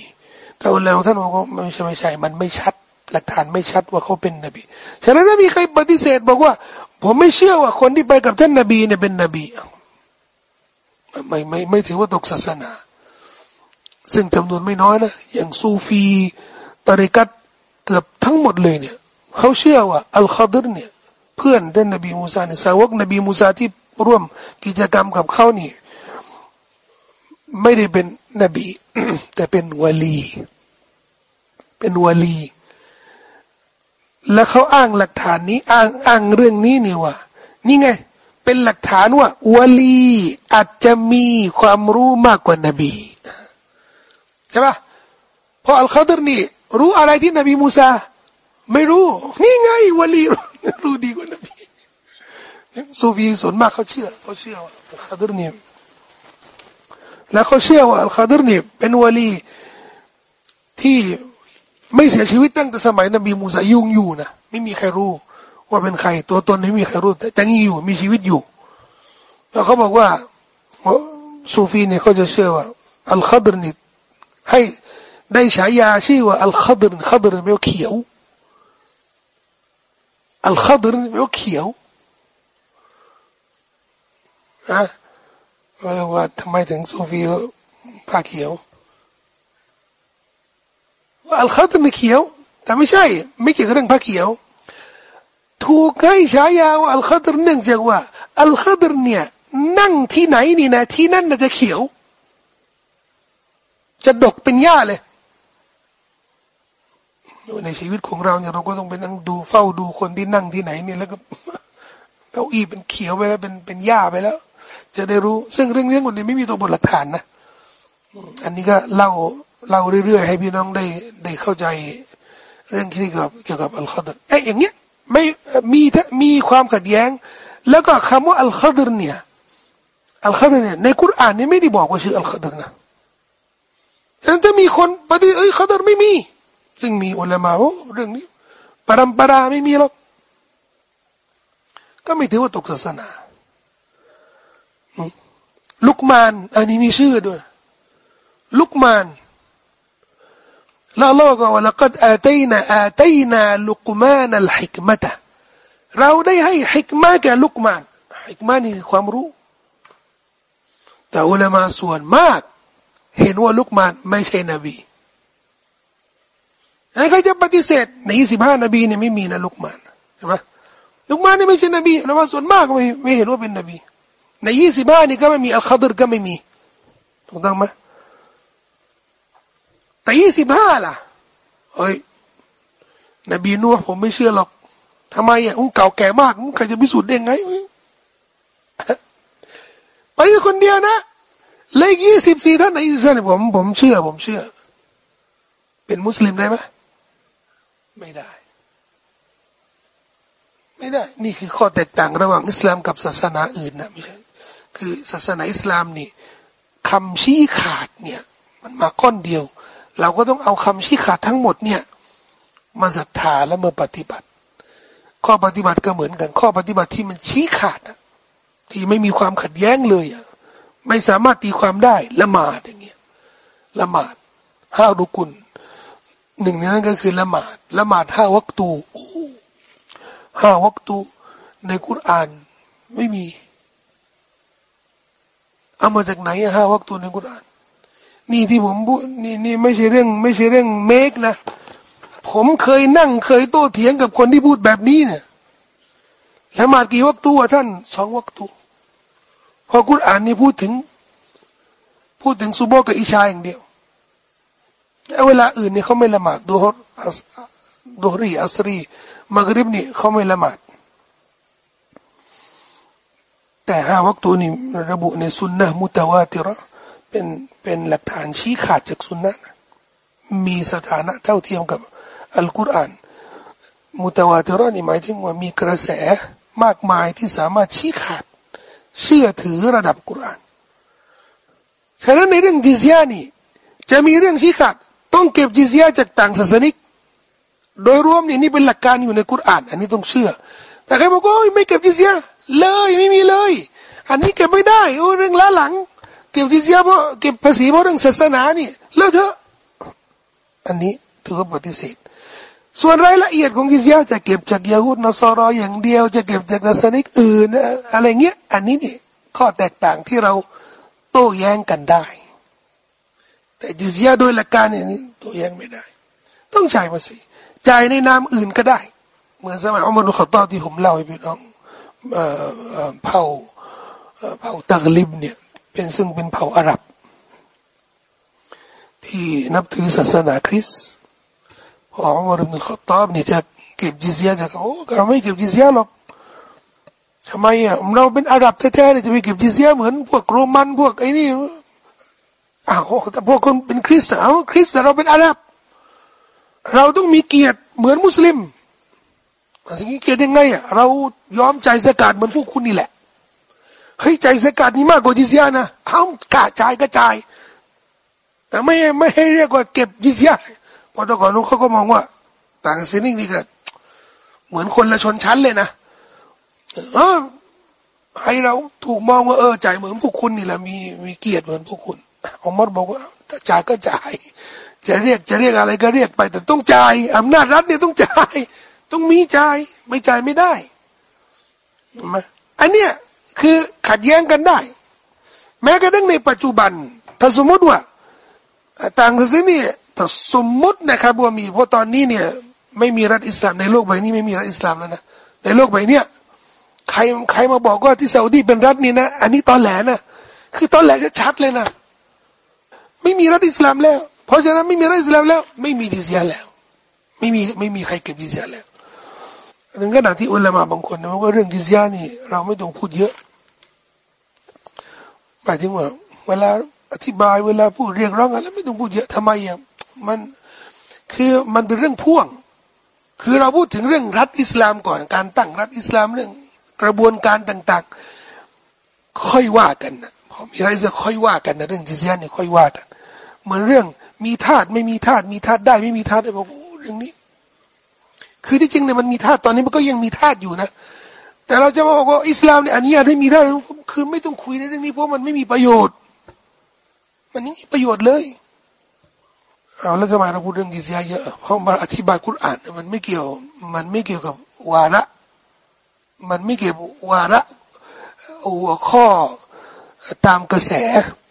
แต่อุลามาท่านบอกว่าไม่ใช่ไม่ใช่ มันไม่ชัด หลักฐานไม่ชัดว่าเขาเป็นนบีฉะนั้นถ้ามีใครปฏิเสธบอกว่า ผมไม่เชื่อว่าคนที่ไปกับท่านนบีเนี่ยเป็นนบีไม่ไม่ไม่ถือว่าตกศาสนา ซึ่งจำนวนไม่น้อยนะอย่างซูฟีตริกัตเกือบทั้งหมดเลยเนี่ยเขาเชื่อว่าอัลคาดรเนี่ยเพื่อนท่านนบีมูซาเนี่ยสาวกนบีมูซาที่ร่วมกิจกรรมกับเขานี่ไม่ได้เป็นนบี แต่เป็นวลี เป็นวลี แล้วเขาอ้างหลักฐานนี้ อ้างอ้างเรื่องนี้นี่ว่านี่ไง เป็นหลักฐานว่าวลีอาจจะมีความรู้มากกว่านบีใช่ปะเพราะอัลคาดรนี่ รู้อะไรที่นบีมูซาไม่รู้ นี่ไงวลีรู้ดีกว่านบีซูฟีส่วนมากเขาเชื่อเขาเชื่อว่าอัลคาดรนี่แล้วเขาเชื่อว่าอัลคาดรนี่เป็นวลีที่ ไม่เสียชีวิตตั้งแต่สมัยนบีมูซายุงอยู่นะไม่มีใครรู้ ว่าเป็นใคร ตัวตนไม่มีใครรู้แต่ยังอยู่ มีชีวิตอยู่ แล้วเขาบอกว่าซูฟีเนี่ยเขาจะเชื่อว่าอัลคาดรนี่ให้ได้ฉายาชื่อว่าอัลคาดรคาดรแปลว่าเขียวอัลคาดรแปลว่าเขียวอะว่าว่าทำไมถึงซูฟีผ้าเขียว ว่าอัลคัตนี่เขียว แต่ไม่ใช่ ไม่เกี่ยวกับเรื่องผ้าเขียว ถูกให้ฉายาว่าอัลคัตเนื่องจากว่า อัลคัตเนี่ยนั่งที่ไหนนี่นะ ที่นั่นน่ะจะเขียว จะดกเป็นหญ้าเลยในชีวิตของเราเนี่ยเราก็ต้องไปนั่งดูเฝ้าดูคนที่นั่งที่ไหนเนี่ยแล้วก็เก้าอี้เป็นเขียวไปแล้วเป็นเป็นหญ้าไปแล้ว จะได้รู้ ซึ่งเรื่องนี้คนนี้ไม่มีตัวบทหลักฐานนะ อันนี้ก็เล่า เล่าเรื่อยๆให้พี่น้องได้ได้เข้าใจเรื่องที่เกี่ยวกับเกี่ยวกับอัลคอดรเอ้อย่างเงี้ยไม่มีมีความขัดแย้ง แล้วก็คำว่าอัลคอดรเนี่ยอัลคอดรเนี่ยในคุรานนี่ไม่ได้บอกว่าชื่ออัลคอดรนะฉะนั้นถ้ามีคนปฏิเอ้ยคอดรไม่มี ซึ่งมีอุลามะเรื่องนี้ปรำปราไม่มีหรอกก็ไม่ถือว่าตกศาสนาลุกมาน อันนี้มีชื่อด้วย ลุกมาน แล้วเราก็ว่าแล้วก็อาตัยนาอาตัยนาลุกมานอัลฮิกมะตะเราได้ให้ฮิกมะแก่ลุกมานฮิกมะนี่ความรู้ แต่อุลามาส่วนมาก เห็นว่าลุกมานไม่ใช่นบีใครจะปฏิเสธในสิบห้านบีเนี่ยไม่มีนะลุกมานใช่ไหมลุกมานนี่ไม่ใช่นบีอุลามาส่วนมากไม่ไม่เห็นว่าเป็นนบีในยี่สิบห้านี่ก็ไม่มีอัลคาดรก็ไม่มีถูกต้องไหม แต่ยี่สิบห้าล่ะเฮ้ยนบีนัวผมไม่เชื่อหรอกทำไมอะอุ้งเก่าแก่มากใครจะพิสูจน์ได้ไงไปคนเดียวนะเลขยี่สิบสี่ท่านไหนยี่สิบสี่ผมผมเชื่อ ผมเชื่อ เป็นมุสลิมได้ไหมไม่ได้ ไม่ได้ นี่คือข้อแตกต่างระหว่างอิสลามกับศาสนาอื่นนะไม่ใช่คือศาสนาอิสลามนี่คำชี้ขาดเนี่ย มันมาก้อนเดียว เราก็ต้องเอาคำชี้ขาดทั้งหมดเนี่ย มาศรัทธาและมาปฏิบัติ ข้อปฏิบัติก็เหมือนกัน ข้อปฏิบัติที่มันชี้ขาดที่ไม่มีความขัดแย้งเลยอะไม่สามารถตีความได้ละหมาดอย่างเงี้ยละหมาดห้ารุกุลหนึ่งในนั้นก็คือละหมาดละหมาดห้าวักตูห้าวักตูในกุรอานไม่มีเอามาจากไหนห้าวัคตูในกุรอาน นี่ที่ผมพูดนี่นี่ไม่ใช่เรื่อง ไม่ใช่เรื่องเมกนะ ผมเคยนั่งเคยโต้เถียงกับคนที่พูดแบบนี้เนี่ยละหมาดกี่วัคตูท่านสองวัคตูพอกุรอ่านนี่พูดถึง พูดถึงซูโบกับอิชาอย่างเดียวเวลาอื่นนี่เขาไม่ละหมาดดูฮ์ดูฮรีอัสรีมักริบนี่เขาไม่ละหมาด แต่ห้าวัคตูนี่ระบุในสุนนะมุตวาติระ เป็นเป็นหลักฐานชี้ขาดจากสุนนะมีสถานะเท่าเทียมกับอัลกุรอานมุตวาติระนี่หมายถึงว่ามีกระแสมากมายที่สามารถชี้ขาด เชื่อถือระดับกุรอานฉะนั้นในเรื่องจิซยานี่จะมีเรื่องชี้ขาดต้องเก็บจิซยาจากต่างศาสนิก โดยรวมนี่นี่เป็นหลักการอยู่ในกุรอาน อันนี้ต้องเชื่อ แต่ใครบอกว่าไม่เก็บจิซยาเลยไม่มีเลย อันนี้เก็บไม่ได้โอ้เรื่องล้าหลัง เก็บจิซยเพราะเก็บภาษีเพราะเรื่องศาสนานี่เลอะเถอะอันนี้ถือว่าปฏิเสธ ส่วนรายละเอียดของจิซยจะเก็บจากยาฮูดนอสรออย่างเดียว จะเก็บจากศาสนิกอื่นอะไรเงี้ย อันนี้นี่ข้อแตกต่างที่เราโต้แย้งกันได้ แต่จิซยโดยหลักการเนี่ยนี่โต้แย้งไม่ได้ ต้องจ่ายภาษีจ่ายในนามอื่นก็ได้ เหมือนสมัยอุมรุขตอที่ผมเล่าให้พี่น้องเผ่าเผ่าตักลิบเนี่ย เป็นซึ่งเป็นเผ่าอาหรับ ที่นับถือศาสนาคริสต์พออุมรุบนุขตอบเนี่ยจะเก็บจิซยจากโอ้เราไม่เก็บจิซยหรอกทำไมอะเราเป็นอาหรับแท้ๆเนี่ยจะไปเก็บจิซยเหมือน พวกโรมันพวกไอ้นี่อ้าวแต่พวกคนเป็นคริสต์เอาคริสต์แต่เราเป็นอาหรับ เราต้องมีเกียรติเหมือนมุสลิมทีนี้เกียรติยังไงอะเรายอมใจสกัดเหมือนพวกคุณนี่แหละ เฮ้ยใจสกัดนี่มากกว่าจิซยานะเอากาจ่ายก็จ่าย แต่ไม่ไม่ให้เรียกว่าเก็บจิซยาพอตะก่อนนู้นเขาก็มองว่า ต่างศาสนานี่ก็เหมือนคนละชนชั้นเลยนะเออให้เราถูกมองว่าเออจ่ายเหมือนพวกคุณนี่แหละมีมีเกียรติเหมือนพวกคุณอมรบอกว่าถ้าจ่ายก็จ่าย จะเรียกจะเรียกอะไรก็เรียกไป แต่ต้องจ่ายอำนาจรัฐเนี่ยต้องจ่าย ต้องมีจ่าย ไม่จ่ายไม่ได้มาอันเนี้ย คือขัดแย้งกันได้ แม้กระทั่งในปัจจุบัน ถ้าสมมติว่า ต่างศาสนาแต่สมมตินะครับว่ามีเพราะตอนนี้เนี่ยไม่มีรัฐอิสลามในโลกใบนี้ไม่มีรัฐอิสลามแล้วนะในโลกใบเนี้ยใครใครมาบอกว่าที่ซาอุดีเป็นรัฐนี่นะ อันนี้ตอนแหลนะคือตอนแหลจะชัดเลยนะ ไม่มีรัฐอิสลามแล้ว เพราะฉะนั้นไม่มีรัฐอิสลามแล้ว ไม่มีดิเซียแล้ว ไม่มีไม่มีใครเก็บดิเซียแล้ว ถึงขนาดที่อุลามะบางคนนะว่าเรื่องดิเซียนี่ เราไม่ต้องพูดเยอะหมายถึงว่า เวลาอธิบายเวลาพูดเรียกร้องอะไรไม่ต้องพูดเยอะทำไมอะมันคือมันเป็นเรื่องพ่วง คือเราพูดถึงเรื่องรัฐอิสลามก่อนการตั้งรัฐอิสลามเรื่องกระบวนการต่างๆ ค่อยว่ากันนะพอมีอะไรจะค่อยว่ากันนะเรื่องจิเซียนี่ค่อยว่ากันเหมือนเรื่องมีทาสไม่มีทาสมีทาสได้ไม่มีทาสได้บอกเรื่องนี้ คือที่จริงเนี่ยมันมีทาสตอนนี้มันก็ยังมีทาสอยู่นะ แต่เราจะมาบอกว่าอิสลามเนี่ยอนุญาตให้มีทาสคือไม่ต้องคุยในเรื่องนี้เพราะมันไม่มีประโยชน์ มันไม่มีประโยชน์เลยเอาแล้วทำไมเราพูดเรื่องจิเซียเยอะเพราะมาอธิบายคุรานมันไม่เกี่ยว มันไม่เกี่ยวกับวาระ มันไม่เกี่ยววาระหัวข้อตามกระแส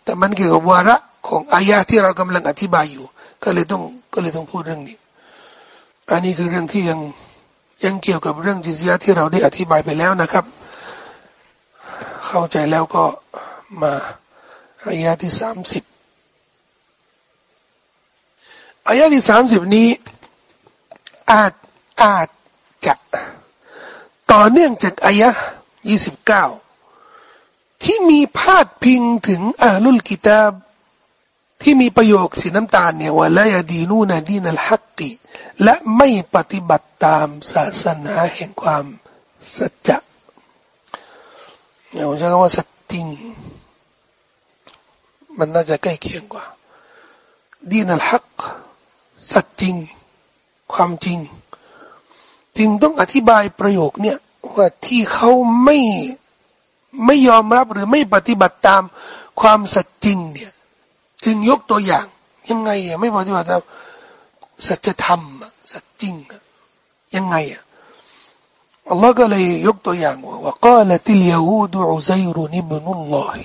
แต่มันเกี่ยวกับวาระของอายะที่เรากำลังอธิบายอยู่ ก็เลยต้องก็เลยต้องพูดเรื่องนี้ อันนี้คือเรื่องที่ยังยังเกี่ยวกับเรื่องจิซยาที่เราได้อธิบายไปแล้วนะครับ เข้าใจแล้วก็มาอายะที่สามสิบอายะที่สามสิบนี้ อาจอาจจะต่อเนื่องจากอายะยี่สิบเก้าที่มีพาดพิงถึงอาลุลกิตาบ ที่มีประโยคสีน้ำตาลเนี่ยว่าละยดีนูนาดีนัลฮักติและไม่ปฏิบัติตามศาสนาแห่งความสัจจะเนี่ยผมใช้คำว่าสัจจริง มันน่าจะใกล้เคียงกว่า ดีนัลฮักสัจจริง ความจริง จึงต้องอธิบายประโยคเนี่ยว่าที่เขาไม่ไม่ยอมรับหรือไม่ปฏิบัติตามความสัจจริงเนี่ย จึงยกตัวอย่าง ยังไงอ่ะไม่ปฏิบัติตามสัจธรรมสัจจริงยังไงอ่ะอัลลอฮ์ก็เลยยกตัวอย่างว่าว่า قالت اليهود عزير ابن الله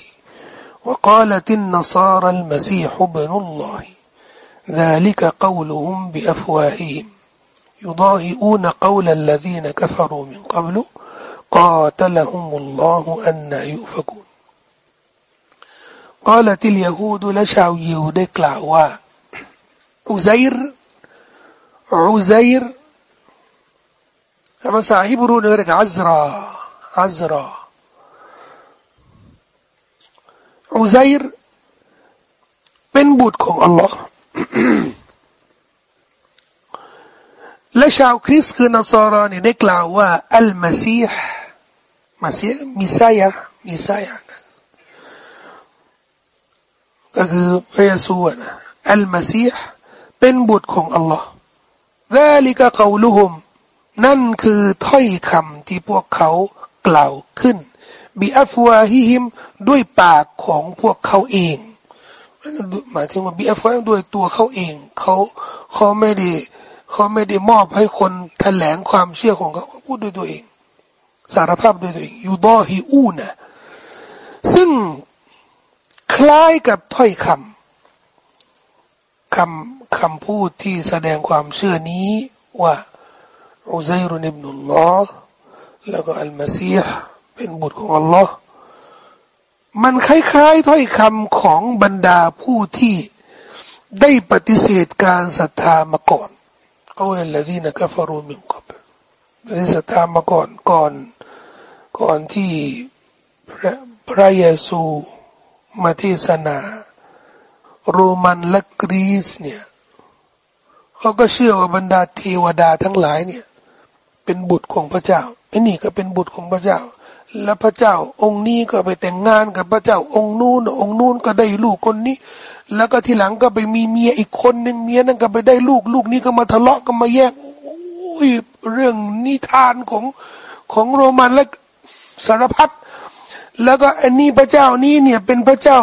وقالت النصارى المسيح ابن الله ذلك قولهم بأفواههم يضاهئون قول الذين كفروا من قبل قاتلهم الله أن يؤفكون กอลติลยาฮูดุและชาวยิวได้กล่าวว่าอุซัยร์อุซัยร์ภาษาฮิบรูนเรียกอัซราอัซราอุซัยร์เป็นบุตรของอัลลอฮ์และชาวคริสต์คือนัสรอนี่ได้กล่าวว่าอัลมาซีห์มาซีห์มิซายะมิซายะ ก็คือพระเยซูนะอัลมาซีฮ์เป็นบุตรของอัลลอฮ์ซาลิกะกาลุฮุมนั่นคือถ้อยคำที่พวกเขากล่าวขึ้นบีอัฟวาฮิฮิมด้วยปากของพวกเขาเองหมายถึงว่าบีอัฟวาด้วยตัวเขาเองเขาเขาไม่ได้เขาไม่ได้มอบให้คนแถลงความเชื่อของเขาเขาพูดด้วยตัวเอง สารภาพด้วยตัวเองยูดอฮิอูนะซึ่ง คล้ายกับถ้อยคำคำคำพูดที่แสดงความเชื่อนี้ว่าอุซัยรุนิบนุลลอฮ์แล้วก็อัลมาซีห์เป็นบุตรของอัลลอฮ์มันคล้ายๆ ถ้อยคำของบรรดาผู้ที่ได้ปฏิเสธการศรัทธามาก่อนเขาเรียกละดีนะกัฟรูมิงกับได้ศรัทธามาก่อนก่อนก่อนที่พระพระเยซู มาเทศนา โรมันและกรีซเนี่ยเขาก็เชื่อว่าบรรดาเทวดาทั้งหลายเนี่ย เป็นบุตรของพระเจ้าไอ้นี่ก็เป็นบุตรของพระเจ้า แล้วพระเจ้า องค์นี้ก็ไปแต่งงานกับพระเจ้า องค์นู้นองค์นู้นก็ได้ลูกคนนี้ แล้วก็ทีหลังก็ไปมีเมียอีกคนหนึ่งเมียนั่นก็ไปได้ลูกลูกนี้ก็มาทะเลาะกันมาแยกโอ้ยเรื่องนิทานของของโรมันและสารพัด แล้วก็อันนี้พระเจ้านี้เนี่ยเป็นพระเจ้า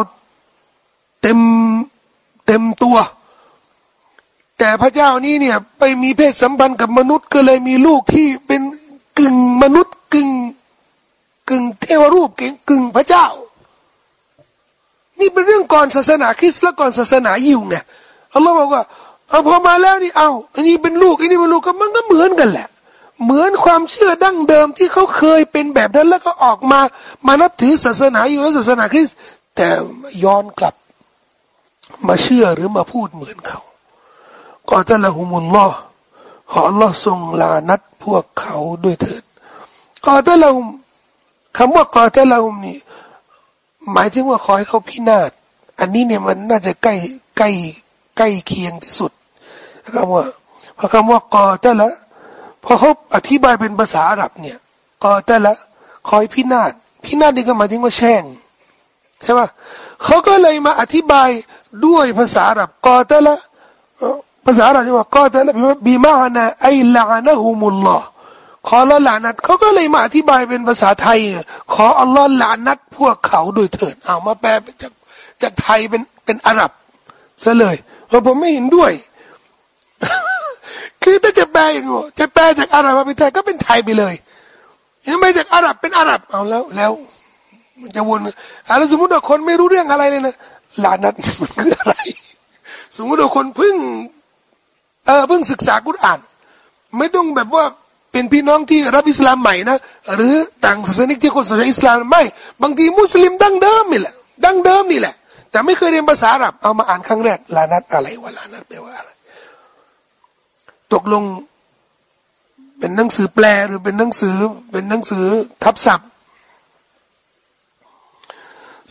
เต็มเต็มตัว แต่พระเจ้านี้เนี่ยไปมีเพศสัมพันธ์กับมนุษย์ก็เลยมีลูกที่เป็นกึ่งมนุษย์กึ่งกึ่งเทวรูปกึ่งกึ่งพระเจ้า นี่เป็นเรื่องก่อนศาสนาคริสต์และก่อนศาสนายิวไงอัลลอฮ์บอกว่าเอาพอมาแล้วนี่เอาอันนี้เป็นลูกอันนี้เป็นลูกก็มันก็เหมือนกันแหละ เหมือนความเชื่อดั้งเดิมที่เขาเคยเป็นแบบนั้นแล้วก็ออกมามานับถือศาสนาอยิวและศาสนาคริสต์แต่ย้อนกลับ มาเชื่อหรือมาพูดเหมือนเขากอตละหุมุลลอฮ์ขออัลลอฮ์ทรงลานัดพวกเขาด้วยเถิดกอตละหุมคำว่ากอตละหุมนี่หมายถึงว่าขอให้เขาพินาศอันนี้เนี่ยมันน่าจะใกล้ใกล้ใกล้เคียงที่สุดคำว่าพอคำว่ากอตละ พอเขาอธิบายเป็นภาษาอาหรับเนี่ยกอตละคอยพินาศพินาศนี่ก็หมายถึงว่าแช่งใช่ปะเขาก็เลยมาอธิบายด้วยภาษาอาหรับกอตละภาษาอะไรว่าก็จะบีมานะไอลานะฮุมุลลอฮ์ขอละลานัดเขาก็เลยมาอธิบายเป็นภาษาไทย ขออัลลอฮ์ลานัดพวกเขาโดยเถิดเอามาแปลจากจากไทยเป็นเป็นอาหรับซะเลยเพราะผมไม่เห็นด้วย คือถ้าจะแปลอย่างนี้จะแปลจากอาหรับมาเป็นไทยก็เป็นไทยไปเลยยังไม่จากอาหรับเป็นอาหรับเอาแล้วแล้ว มันจะวนอะไรสมมติว่าคนไม่รู้เรื่องอะไรเลยนะลานัดมันคืออะไร สมมติว่าคนเพึ่งเออเพิ่งศึกษากุรอาน ไม่ต้องแบบว่าเป็นพี่น้องที่รับอิสลามใหม่นะหรือต่างศาสนิกที่คนศาสนาอิสลามไม่ บางทีมุสลิมดั้งเดิมนี่แหละดั้งเดิมนี่แหละ แต่ไม่เคยเรียนภาษาอาหรับเอามาอ่านครั้งแรกลานัดอะไรวะลานัดแปลว่าอะไร ตกลง เป็นหนังสือแปลหรือเป็นหนังสือ เป็นหนังสือทับศัพท์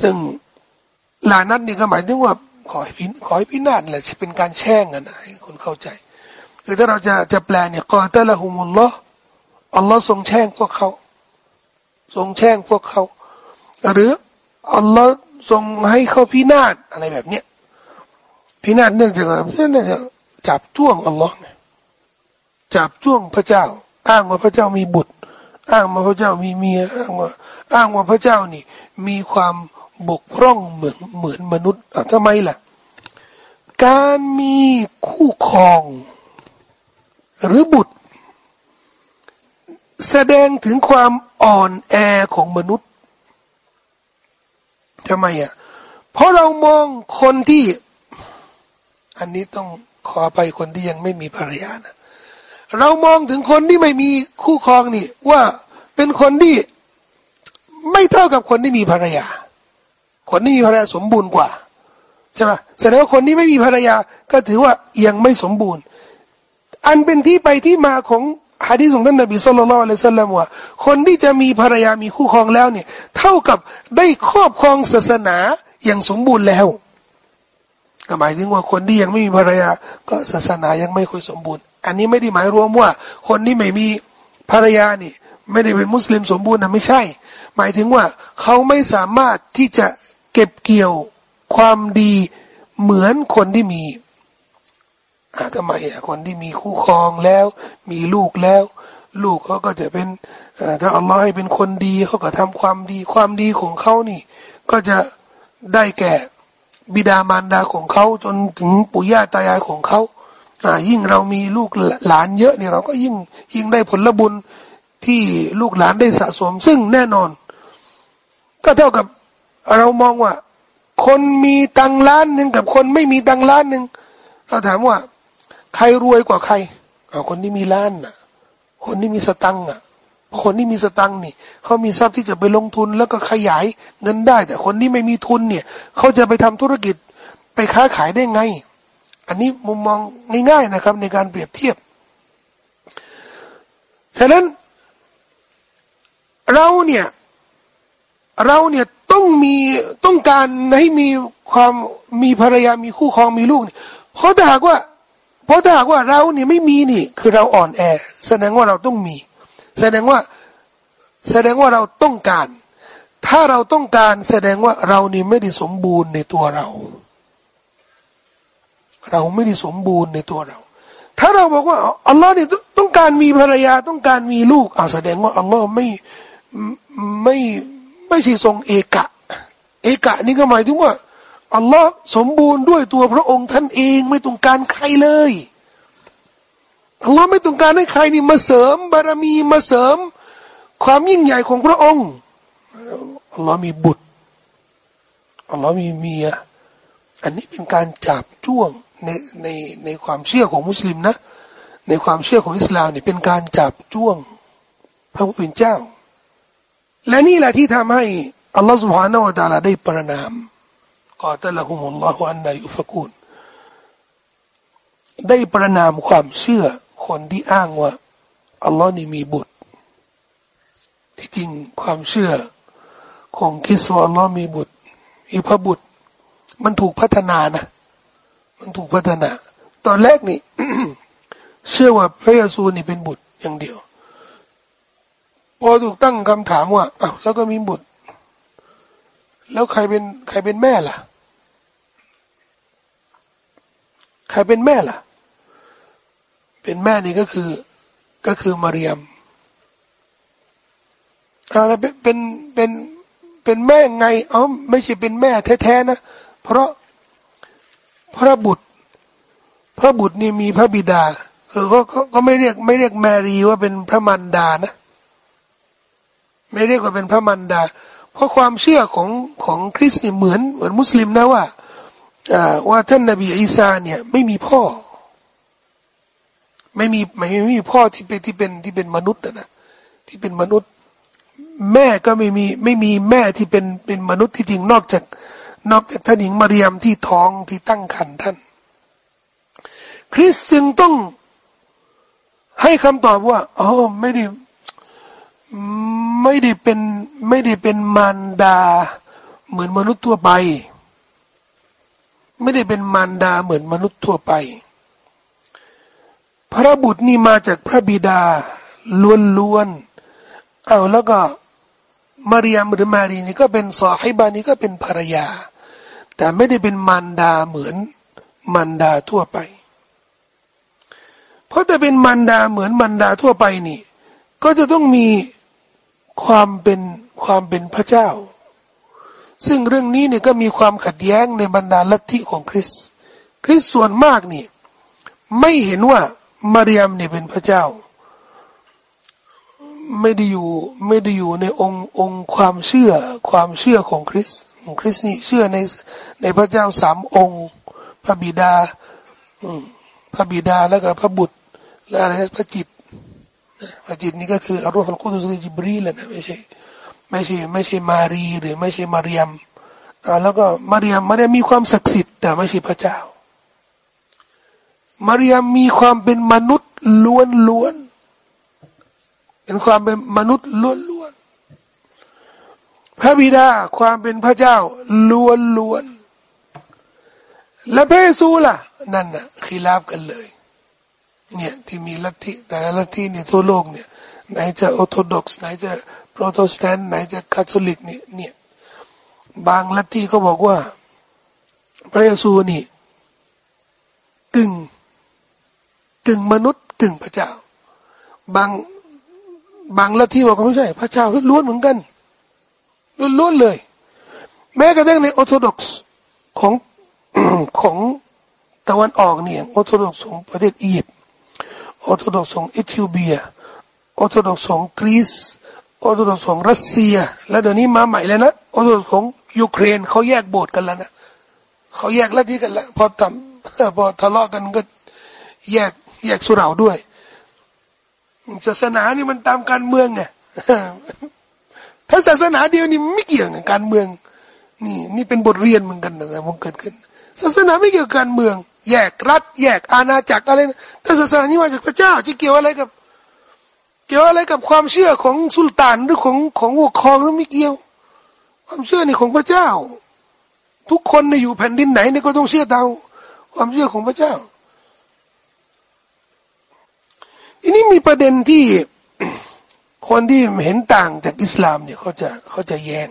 ซึ่งลานัดนี่ก็หมายถึงว่าขอให้พิขอให้พินาศแหละเป็นการแช่งกันนะให้คนเข้าใจคือถ้าเราจะจะแปลเนี่ยกอตะละหุมุลลอฮ์อัลลอฮ์ทรงแช่งพวกเขา ทรงแช่งพวกเขา หรืออัลลอฮ์ทรงให้เขาพินาศอะไรแบบเนี้ยพินาศเนื่องจากอะไรเนื่องจากจับจ้วงอัลลอฮ์ จับจ้วงพระเจ้า อ้างว่าพระเจ้ามีบุตร อ้างว่าพระเจ้ามีเมียอ้างว่า อ้างว่าพระเจ้านี่ มีความบกพร่องเหมือนเหมือนมนุษย์อะทำไมล่ะ การมีคู่ครอง หรือบุตร แสดงถึงความอ่อนแอของมนุษย์ทำไมอะเพราะเรามองคนที่ อันนี้ต้องขอไปคนที่ยังไม่มีภรรยานะ เรามองถึงคนที่ไม่มีคู่ครองนี่ ว่าเป็นคนที่ไม่เท่ากับคนที่มีภรรยา คนที่มีภรรยาสมบูรณ์กว่าใช่ไหมแสดงว่าคนที่ไม่มีภรรยาก็ถือว่ายังไม่สมบูรณ์ อันเป็นที่ไปที่มาของฮะดีษของท่านนบีสุลต่านละอัลสลามว่า คนที่จะมีภรรยามีคู่ครองแล้วเนี่ย เท่ากับได้ครอบครองศาสนาอย่างสมบูรณ์แล้ว ก็หมายถึงว่าคนที่ยังไม่มีภรรยา ก็ศาสนายังไม่ค่อยสมบูรณ์ อันนี้ไม่ได้หมายรวมว่า คนที่ไม่มีภรรยานี่ ไม่ได้เป็นมุสลิมสมบูรณ์นะไม่ใช่ หมายถึงว่าเขาไม่สามารถที่จะเก็บเกี่ยวความดีเหมือนคนที่มีอาทำไมอะคนที่มีคู่ครองแล้ว มีลูกแล้ว ลูกเขาก็จะเป็นถ้าอัลลอฮ์ให้เป็นคนดีเขาก็ทำความดี ความดีของเขานี่ ก็จะได้แก่ บิดามารดาของเขาจนถึงปู่ย่าตายายของเขาอ่ายิ่งเรามีลูกหลานเยอะเนี่ยเราก็ยิ่งยิ่งได้ผลบุญที่ลูกหลานได้สะสม ซึ่งแน่นอน ก็เท่ากับเรามองว่า คนมีตังล้านหนึ่งกับคนไม่มีตังล้านหนึ่งเราถามว่า ใครรวยกว่าใครเอาคนที่มีล้านน่ะ คนที่มีสตังค์อะ คนที่มีสตังค์นี่เขามีทรัพย์ที่จะไปลงทุนแล้วก็ขยายเงินได้ แต่คนที่ไม่มีทุนเนี่ยเขาจะไปทำธุรกิจไปค้าขายได้ไง อันนี้มุมมองง่ายๆนะครับ ในการเปรียบเทียบฉะนั้นเราเนี่ยเราเนี่ยต้องมีต้องการให้มีความมีภรรยามีคู่ครองมีลูกเนี่ยเพราะถ้าหากว่า เพราะถ้าหากว่าเราเนี่ยไม่มีนี่ คือเราอ่อนแอ แสดงว่าเราต้องมี แสดงว่าแสดงว่าเราต้องการ ถ้าเราต้องการแสดงว่าเรานี่ไม่ได้สมบูรณ์ในตัวเรา เราไม่ได้สมบูรณ์ในตัวเรา ถ้าเราบอกว่าอัลลอฮ์นี่ต้องการมีภรรยาต้องการมีลูกเอาแสดงว่าอัลลอฮ์ไม่ไม่ไม่ใช่ทรงเอกะ เอกะนี่ก็หมายถึงว่าอัลลอฮ์สมบูรณ์ด้วยตัวพระองค์ท่านเองไม่ต้องการใครเลย อัลลอฮ์ไม่ต้องการให้ใครนี่มาเสริม บารมีมาเสริม ความยิ่งใหญ่ของพระองค์อัลลอฮ์มีบุตรอัลลอฮ์มีเมียอันนี้เป็นการจับจ้วงในในในความเชื่อของมุสลิมนะ ในความเชื่อของอิสลามเนี่ยเป็นการจับจ้วง พระผู้เป็นเจ้า และนี่แหละที่ทำให้อัลลอฮ์ سبحانه และ تعالى ได้ประนามกอตละฮุมุลลอฮุอันดายุฟกูนได้ประนามความเชื่อ คนที่อ้างว่า อัลลอฮ์นี่มีบุตร ที่จริงความเชื่อ ของคริสต์ว่าอัลลอฮ์มีบุตรมีพระบุตร มันถูกพัฒนานะ มันถูกพัฒนา ตอนแรกนี่เชื่อว่าพระเยซูนี่เป็นบุตรอย่างเดียว พอถูกตั้งคำถามว่าอ้าวแล้วก็มีบุตร แล้วใครเป็นใครเป็นแม่ล่ะ ใครเป็นแม่ล่ะ เป็นแม่นี่ก็คือก็คือมารียมอะไรเป็นเป็นเป็นเป็นแม่ไงอ๋อไม่ใช่เป็นแม่แท้ๆนะ เพราะพระบุตร พระบุตรนี่มีพระบิดาคือก็ก็ไม่เรียกไม่เรียกแมรีว่าเป็นพระมันดานะไม่เรียกว่าเป็นพระมันดา เพราะความเชื่อของของคริสต์นี่เหมือนเหมือนมุสลิมนะว่าว่าท่านนบีอีสาเนี่ยไม่มีพ่อ ไม่มีไม่มีพ่อที่เป็นที่เป็นที่เป็นมนุษย์นะที่เป็นมนุษย์ แม่ก็ไม่มีไม่มีแม่ที่เป็นเป็นมนุษย์ที่จริงนอกจาก นอกจากท่านหญิงมารียมที่ท้องที่ตั้งครรภ์ท่าน คริสจึงต้องให้คำตอบว่าอ๋อไม่ได้ไม่ได้เป็นไม่ได้เป็นมารดา เหมือนมนุษย์ทั่วไป ไม่ได้เป็นมารดาเหมือนมนุษย์ทั่วไป พระบุตรนี่มาจากพระบิดาล้วนๆเอาแล้วก็มารียมหรือมารีนี่ก็เป็นสอให้บานี่ก็เป็นภรรยา แต่ไม่ได้เป็นมันดาเหมือนมันดาทั่วไป เพราะแต่เป็นมันดาเหมือนมันดาทั่วไปนี่ ก็จะต้องมีความเป็นความเป็นพระเจ้า ซึ่งเรื่องนี้เนี่ยก็มีความขัดแย้งในบรรดาลัทธิของคริส คริสส่วนมากนี่ ไม่เห็นว่า มารียมนี่เป็นพระเจ้า ไม่ได้อยู่ไม่ได้อยู่ในองค์องค์ความเชื่อความเชื่อของคริสคริสนี่เชื่อในในพระเจ้าสามองค์ พระบิดาพระบิดาแล้วก็พระบุตร และอะไรนะพระจิตพระจิตนี่ก็คืออัลลอฮฺกุดุสจิบรีแหละนะไม่ใช่ไม่ใช่ไม่ใช่มารีหรือไม่ใช่มารียมอ่าแล้วก็มารียมมารียมมีความศักดิ์สิทธิ์แต่ไม่ใช่พระเจ้า มารียมมีความเป็นมนุษย์ล้วนล้วนเป็นความเป็นมนุษย์ล้วนล้วนพระบิดาความเป็นพระเจ้าล้วนล้วน และพระเยซูล่ะ นั่นน่ะคิลาฟกันเลย เนี่ยที่มีลัทธิแต่ละลัทธิเนี่ยทั่วโลกเนี่ย ไหนจะออร์โธดอกซ์ไหนจะโปรเตสแตนต์ไหนจะคาทอลิกเนี่ยเนี่ยบางลัทธิก็บอกว่า พระเยซูนี่กึ่ง กึ่งมนุษย์กึ่งพระเจ้า บางบางลัทธิบอกว่าไม่ใช่ พระเจ้าล้วนเหมือนกันล้วนเลย แม้กระทั่งในออร์โธดอกซ์ของของตะวันออกเนี่ยออร์โธดอกซ์ของประเทศอียิปต์ออร์โธดอกซ์ของเอธิโอเปียออร์โธดอกซ์ของกรีซออร์โธดอกซ์ของรัสเซีย และเดี๋ยวนี้มาใหม่แล้วนะออร์โธดอกซ์ของยูเครนเขาแยกโบสถ์กันแล้วนะเขาแยกลัทธิกันแล้วพอทำพอทะเลาะกันก็แยก แยกสุราด้วยศาสนานี่มันตามการเมืองไงถ้าศาสนาเดียวนี่ไม่เกี่ยวกับการเมือง นี่ นี่เป็นบทเรียนเหมือนกันนะมันเกิดขึ้น ศาสนาไม่เกี่ยวกับการเมือง แยกรัฐ แยกอาณาจักรอะไรนะแต่ศาสนานี้มาจากพระเจ้าจะเกี่ยวอะไรกับ เกี่ยวอะไรกับความเชื่อของสุลต่านหรือของของวกครองหรือไม่เกี่ยว ความเชื่อนี่ของพระเจ้า ทุกคนในอยู่แผ่นดินไหนนี่ก็ต้องเชื่อตามความเชื่อของพระเจ้า ทีนี้มีประเด็นที่คนที่เห็นต่างจากอิสลามเนี่ยเขาจะเขาจะแยง้ง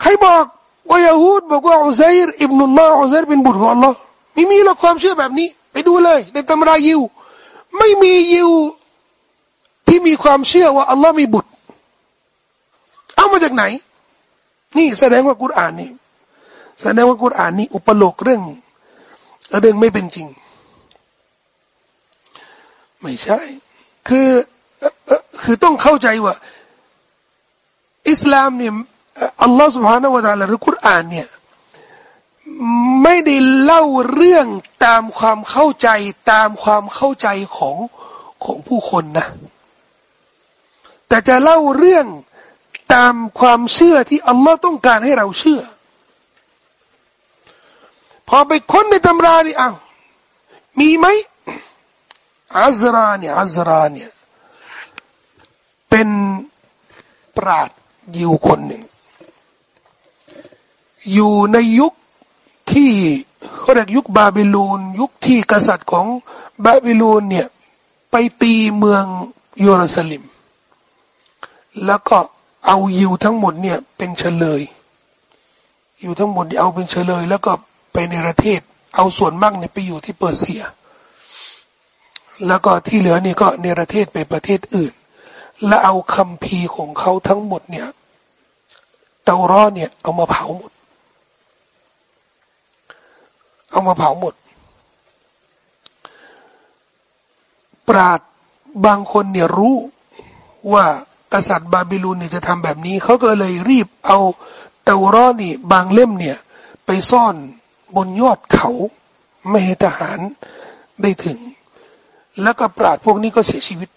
ใครบอกว่ายาฮูดบอกว่าอุซัยร์อิบนุลลอฮ์อุซัยร์เป็นบุตรของอัลลอฮ์ไม่มีหรอกความเชื่อแบบนี้ ไปดูเลย ในตำรายิว ไม่มียิวที่มีความเชื่อว่าอัลลอฮ์มีบุตร เอามาจากไหน นี่แสดงว่ากุรอานนี่แสดงว่ากุรอานนี่อุปโลกเรื่องเรื่องไม่เป็นจริง ไม่ใช่ คือคือต้องเข้าใจว่า อิสลามเนี่ยอัลลอฮฺสุบฮานาวะตาลาหรือกุรานเนี่ยไม่ได้เล่าเรื่องตามความเข้าใจตามความเข้าใจของของผู้คนนะ แต่จะเล่าเรื่องตามความเชื่อที่อัลลอฮ์ต้องการให้เราเชื่อ พอไปค้นในตำรานี่อ้าวมีไหม อัซราเนี่ยอัซราเนี่ยเป็นปราดยิวคนหนึ่ง อยู่ในยุคที่เขาเรียกยุคบาบิลูน ยุคที่กษัตริย์ของบาบิลูนเนี่ยไปตีเมืองเยรูซาเล็มแล้วก็เอายิวทั้งหมดเนี่ยเป็นเชลยอยู่ทั้งหมดเอาเป็นเชลย แล้วก็ไปในประเทศ เอาส่วนมากเนี่ยไปอยู่ที่เปอร์เซีย แล้วก็ที่เหลือนี่ก็ในประเทศไปประเทศอื่น และเอาคัมภีร์ของเขาทั้งหมดเนี่ยเตารอเนี่ย เอามาเผาหมด เอามาเผาหมด ปราดบางคนเนี่ยรู้ว่ากษัตริย์บาบิลูนเนี่ยจะทำแบบนี้ เขาก็เลยรีบเอาเตารอนี่ บางเล่มเนี่ย ไปซ่อนบนยอดเขา ไม่ให้ทหารได้ถึง แล้วก็ปราดพวกนี้ก็เสียชีวิต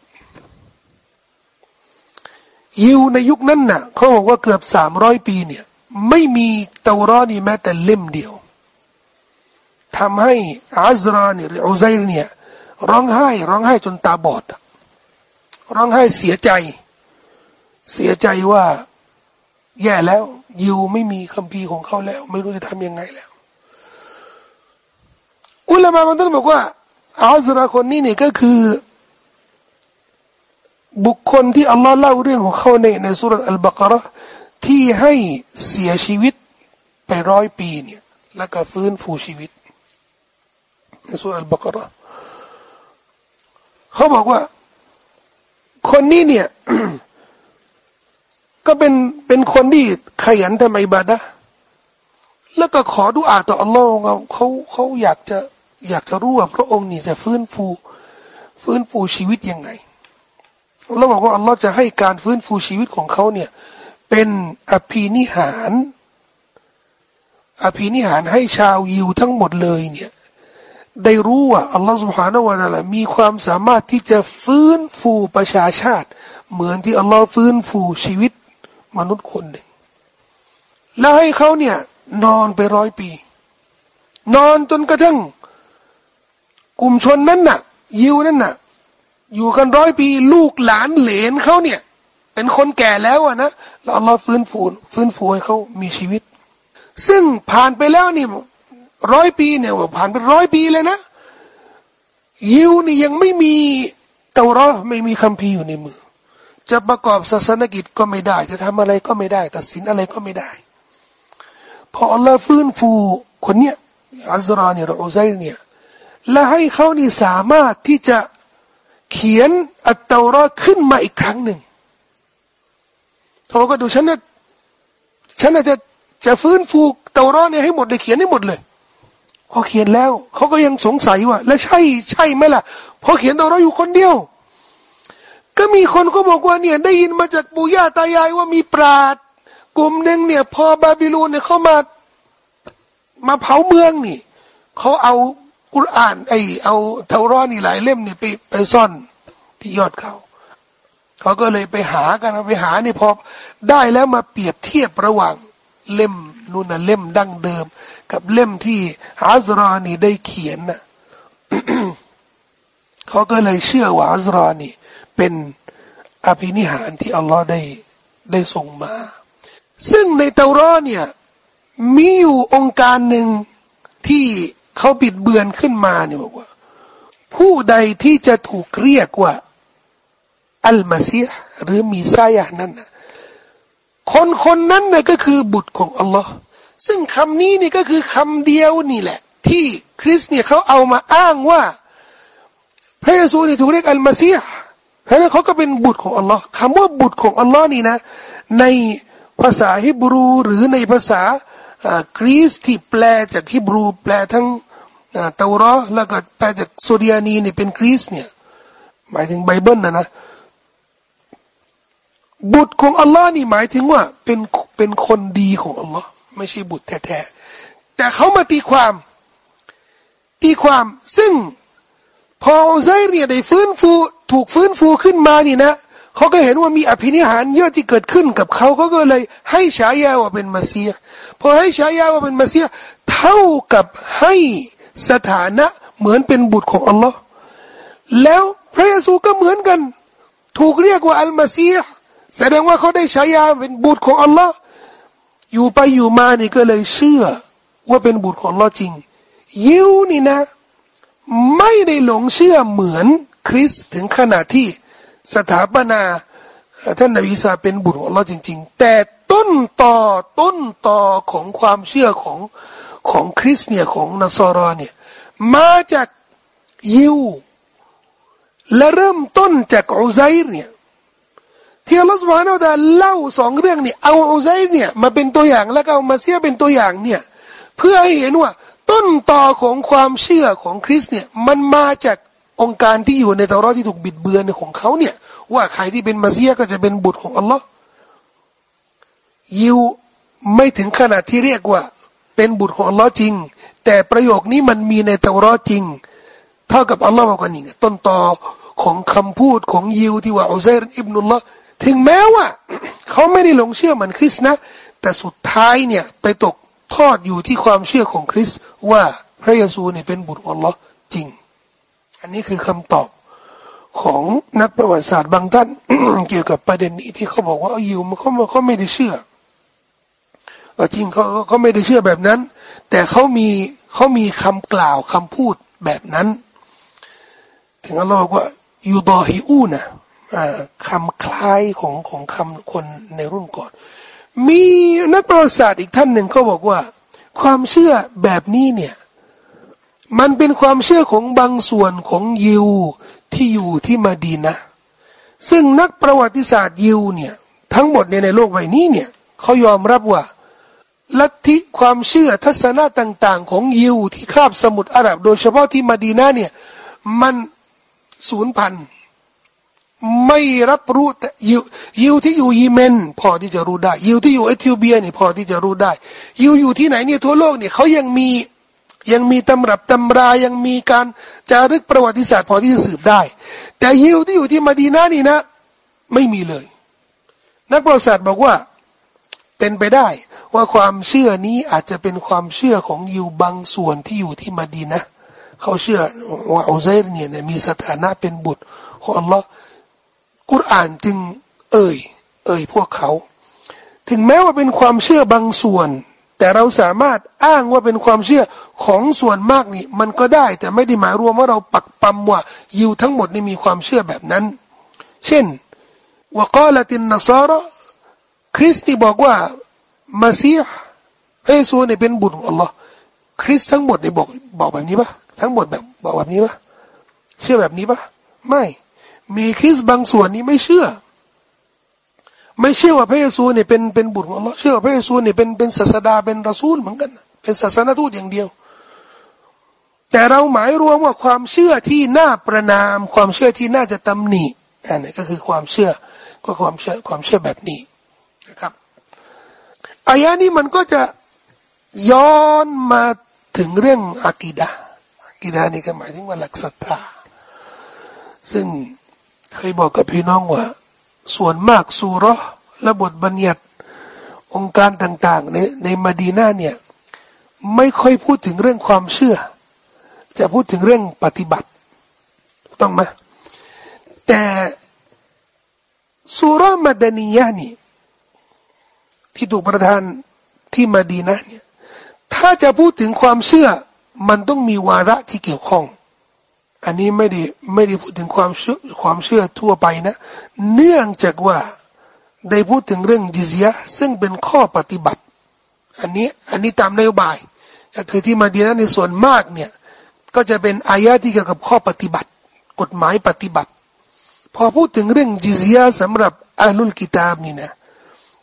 ยิวในยุคนั้นน่ะเขาบอกว่าเกือบสามร้อยปีเนี่ย ไม่มีเตารอนี่แม้แต่เล่มเดียวทำให้อัซราเนี่ยหรืออุซัยเนี่ย ร้องไห้ ร้องไห้จนตาบอด ร้องไห้เสียใจ เสียใจว่า แย่แล้ว ยิวไม่มีคัมภีร์ของเขาแล้ว ไม่รู้จะทำยังไงแล้ว อุลามะมันต้องบอกว่า อัซราคนนี้เนี่ยก็คือ บุคคลที่อัลลอฮ์เล่าเรื่องของเขาในในสุรอัลบากระที่ให้เสียชีวิตไปร้อยปีเนี่ย แล้วก็ฟื้นฟูชีวิตในสุรอัลบากระเขาบอกว่า คนนี้เนี่ย ก็เป็นเป็นคนที่ขยันทำอิบาดะแล้วก็ขอดุอาต่ออัลลอฮ์เขาเขาอยากจะ อยากจะรู้ว่าพระองค์นี่จะฟื้นฟู ฟื้นฟูชีวิตยังไงเราบอกว่าอัลลอฮ์จะให้การฟื้นฟูชีวิตของเขาเนี่ย เป็นอภินิหาร อภินิหารให้ชาวยิวทั้งหมดเลยเนี่ย ได้รู้ว่าอัลลอฮฺสุบฮานาวะตัลามีความสามารถที่จะฟื้นฟูประชาชาติ เหมือนที่อัลลอฮ์ฟื้นฟูชีวิตมนุษย์คนหนึ่ง แล้วให้เขาเนี่ย นอนไปร้อยปี นอนจนกระทั่ง กลุ่มชนนั้นน่ะ ยิวนั่นน่ะ อยู่กันร้อยปีลูกหลานเหลนเขาเนี่ย เป็นคนแก่แล้วอะนะแล้วอัลลอฮ์ฟื้นฟูฟื้นฟูให้เขามีชีวิต ซึ่งผ่านไปแล้วนี่ร้อยปีเนี่ยผ่านไปร้อยปีเลยนะยิวนี่ยังไม่มีเตารอไม่มีคัมภีร์อยู่ในมือ จะประกอบศาสนกิจก็ไม่ได้ จะทำอะไรก็ไม่ได้ ตัดสินอะไรก็ไม่ได้ พออัลลอฮ์ฟื้นฟูคนเนี้ยอัซราเนี่ยเราอุไซเนี่ย และให้เขานี่สามารถที่จะเขียนอัตตารอขึ้นมาอีกครั้งหนึ่งเขาก็ดูฉันนี่ยฉันอาจจะจะฟื้นฟูเตารอเนี่ยให้หมดเลยเขียนให้หมดเลยพอเขียนแล้วเขาก็ยังสงสัยว่า แล้วใช่ใช่ไหมล่ะพอเขียนเตัวเราอยู่คนเดียว ก็มีคนเขาบอกว่าเนี่ยได้ยินมาจากปู่ย่าตายายว่ามีปราดกลุ่มหนึ่งเนี่ย พอบาบิลูนเนี่ยเขามา มาเผาเมืองนี่เขาเอา กุรอานไอเอาเทารอนี่หลายเล่มนี่ไปไปซ่อนที่ยอดเขาเขาก็เลยไปหากันไปหานี่พอได้แล้วมาเปรียบเทียบระหว่างเล่มนู่นน่ะเล่มดั้งเดิม กับเล่มที่อัซรานี่ได้เขียนน่ะเขาก็เลยเชื่อว่าอัซรานี่เป็นอภินิหารที่อัลลอฮ์ได้ได้ส่งมา ซึ่งในเตารอเนี่ยมีอยู่องค์การหนึ่งที่ เขาบิดเบือนขึ้นมาเนี่ยบอกว่า ผู้ใดที่จะถูกเรียกว่า อัลมาซีหรือมีซายะนั้นนะคนคนนั้นนะก็คือบุตรของอัลลอฮ์ซึ่งคำนี้นี่ก็คือคำเดียวนี่แหละ ที่คริสเนี่ยเขาเอามาอ้างว่า พระเยซูนี่ถูกเรียกอัลมาซีฮ์เพราะนั้นเขาก็เป็นบุตรของอัลลอฮ์คำว่าบุตรของอัลลอฮ์นี่นะ ในภาษาฮิบรูหรือในภาษากรีซที่แปลจากฮิบรูแปลทั้ง เตารอแล้วก็แปลจากโซเดียนีนี่เป็นกรีซเนี่ย หมายถึงไบเบิลนะนะ บุตรของอัลลอฮ์นี่หมายถึงว่าเป็นเป็นคนดีของอัลลอฮ์ไม่ใช่บุตรแท้ๆแต่เขามาตีความ ตีความซึ่งพออุไซเนี่ยได้ฟื้นฟู ถูกฟื้นฟูขึ้นมานี่นะเขาก็เห็นว่ามีอภินิหารเยอะที่เกิดขึ้นกับเขาเขาก็เลยให้ฉายาว่าเป็นมาเซียพอให้ฉายาว่าเป็นมาเซียเท่ากับให้ สถานะเหมือนเป็นบุตรของอัลลอฮ์แล้วพระเยซูก็เหมือนกัน ถูกเรียกว่าอัลมาซีห์แสดงว่าเขาได้ฉายาเป็นบุตรของอัลลอฮ์อยู่ไปอยู่มานี่ก็เลยเชื่อ ว่าเป็นบุตรของอัลลอฮ์จริง ยิวนี่นะ ไม่ได้หลงเชื่อเหมือนคริสถึงขนาดที่สถาปนาท่านนบีซาเป็นบุตรของอัลลอฮ์จริง ๆ แต่ต้นต่อต้นต่อของความเชื่อของ ของคริสเนี่ยของนสรอเนี่ยมาจากยิว และเริ่มต้นจากอุไซร์เนี่ยที่อัลลอฮฺสุบฮานาอัลลอฮเล่าสองเรื่องนี่เอาอุไซเนี่ยมาเป็นตัวอย่างแล้วก็เอามาเสียเป็นตัวอย่างเนี่ยเพื่อให้เห็นว่าต้นต่อของความเชื่อของคริสเนี่ยมันมาจากองค์การที่อยู่ในตารอที่ถูกบิดเบือนของเขาเนี่ย ว่าใครที่เป็นมาเซียก็จะเป็นบุตรของอัลลอฮ์ยิวไม่ถึงขนาดที่เรียกว่า เป็นบุตรของอัลลอฮ์จริง แต่ประโยคนี้มันมีในตารอจริง เท่ากับอัลลอฮ์บอกว่านี่ต้นต่อของคำพูดของยิวที่ว่าอุซัยรอิบนุลละถึงแม้ว่า เขาไม่ได้หลงเชื่อเหมือนคริสนะ แต่สุดท้ายเนี่ยไปตกทอดอยู่ที่ความเชื่อของคริสว่าพระเยซูเนี่ยเป็นบุตรอัลลอฮ์จริง อันนี้คือคำตอบของนักประวัติศาสตร์บางท่านเกี่ยวกับประเด็นนี้ที่เขาบอกว่าอยู่มันเขาเขาไม่ได้เชื่อ จริงเขาเขาไม่ได้เชื่อแบบนั้น แต่เขามีเขามีคำกล่าวคำพูดแบบนั้นถึงอัลลอฮ์บอกว่ายูดอฮิอูนะคำคล้ายของของคำคนในรุ่นก่อน มีนักประวัติศาสตร์อีกท่านหนึ่งก็บอกว่า ความเชื่อแบบนี้เนี่ย มันเป็นความเชื่อของบางส่วนของยิวที่อยู่ที่มาดีนะ ซึ่งนักประวัติศาสตร์ยิวเนี่ย ทั้งหมดในในโลกใบนี้เนี่ยเขายอมรับว่า ลัทธิความเชื่อทัศนะต่าง ๆ ของยิวที่คาบสมุทรอาหรับ โดยเฉพาะที่มาดีนาเนี่ย มันสูญพันไม่รับรู้แต่ยิวยิวที่อยู่ยีเมน พอที่จะรู้ได้ ยิวที่อยู่เอธิโอเปียนี่พอที่จะรู้ได้ ยิวอยู่ที่ไหนเนี่ยทั่วโลกเนี่ยเขายังมียังมีตำรับตำรายังมีการจารึกประวัติศาสตร์พอที่จะสืบได้ แต่ยิวที่อยู่ที่มาดีนานี่นะ ไม่มีเลย นักประวัติศาสตร์บอกว่าเป็นไปได้ ว่าความเชื่อนี้อาจจะเป็นความเชื่อของยิวบางส่วนที่อยู่ที่มาดีนะเขาเชื่อว่าอุซัยร์เนี่ยมีสถานะเป็นบุตรของอัลลอฮ์กุรอานจึงเอ่ย เอ่ยพวกเขา ถึงแม้ว่าเป็นความเชื่อบางส่วน แต่เราสามารถอ้างว่าเป็นความเชื่อของส่วนมากนี่ มันก็ได้แต่ไม่ได้หมายรวมว่าเราปักปั๊มว่ายิวทั้งหมดนี่มีความเชื่อแบบนั้น เช่นว่ากาลตินนซาระคริสต์บอกว่า มาซีห์เอซูเนี่ยเป็นบุตรของอัลลอฮ์คริสทั้งหมดเนี่ยบอกบอกแบบนี้ปะทั้งหมดแบบบอกแบบนี้ปะเชื่อแบบนี้ปะไม่มีคริสบางส่วนนี้ไม่เชื่อ ไม่เชื่อว่าพระเยซูเนี่ยเป็นเป็นบุตรของเราเชื่อว่าพระเยซูเนี่ยเป็นเป็นศาสดาเป็นรอซูลเหมือนกัน เป็นศาสนาทูตอย่างเดียว แต่เราหมายรวมว่าความเชื่อที่น่าประนาม ความเชื่อที่น่าจะตำหนิอันนี้ก็คือความเชื่อก็ความเชื่อความเชื่อแบบนี้ อายะนี้มันก็จะย้อนมาถึงเรื่องอากีดาอากีดานี่ก็หมายถึงว่าหลักศรัทธาซึ่งเคยบอกกับพี่น้องว่า ส่วนมากสุรและบทบัญญัติองค์การต่าง ๆ ในในมาดีนาเนี่ย ไม่ค่อยพูดถึงเรื่องความเชื่อ จะพูดถึงเรื่องปฏิบัติต้องไหมแต่สุรมาดานียานี่ ที่ถูกประทานที่มาดีนะเนี่ยถ้าจะพูดถึงความเชื่อ มันต้องมีวาระที่เกี่ยวข้อง อันนี้ไม่ได้ไม่ได้พูดถึงความเชื่อความเชื่อทั่วไปนะ เนื่องจากว่าได้พูดถึงเรื่องจิซยซึ่งเป็นข้อปฏิบัติ อันนี้อันนี้ตามนโยบาย ก็คือที่มาดีนะในส่วนมากเนี่ยก็จะเป็นอายะที่เกี่ยวกับข้อปฏิบัติ กฎหมายปฏิบัติ พอพูดถึงเรื่องจิซียสำหรับอาลุลกิตาบนี่นะ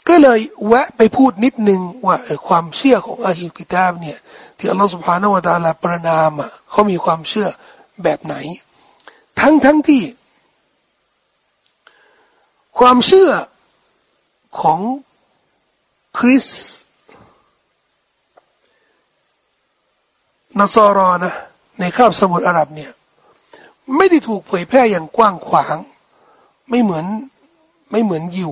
ก็เลยแวะไปพูดนิดนึงว่าความเชื่อของอาลุลกิตาบเนี่ยที่อัลลอฮฺสุบฮานาวะตาลาประนามอะเขามีความเชื่อแบบไหน ทั้งทั้งที่ ความเชื่อของคริสนาซอรอนะในคาบสมุทรอาหรับเนี่ยไม่ได้ถูกเผยแพร่อย่างกว้างขวาง ไม่เหมือนไม่เหมือนยิว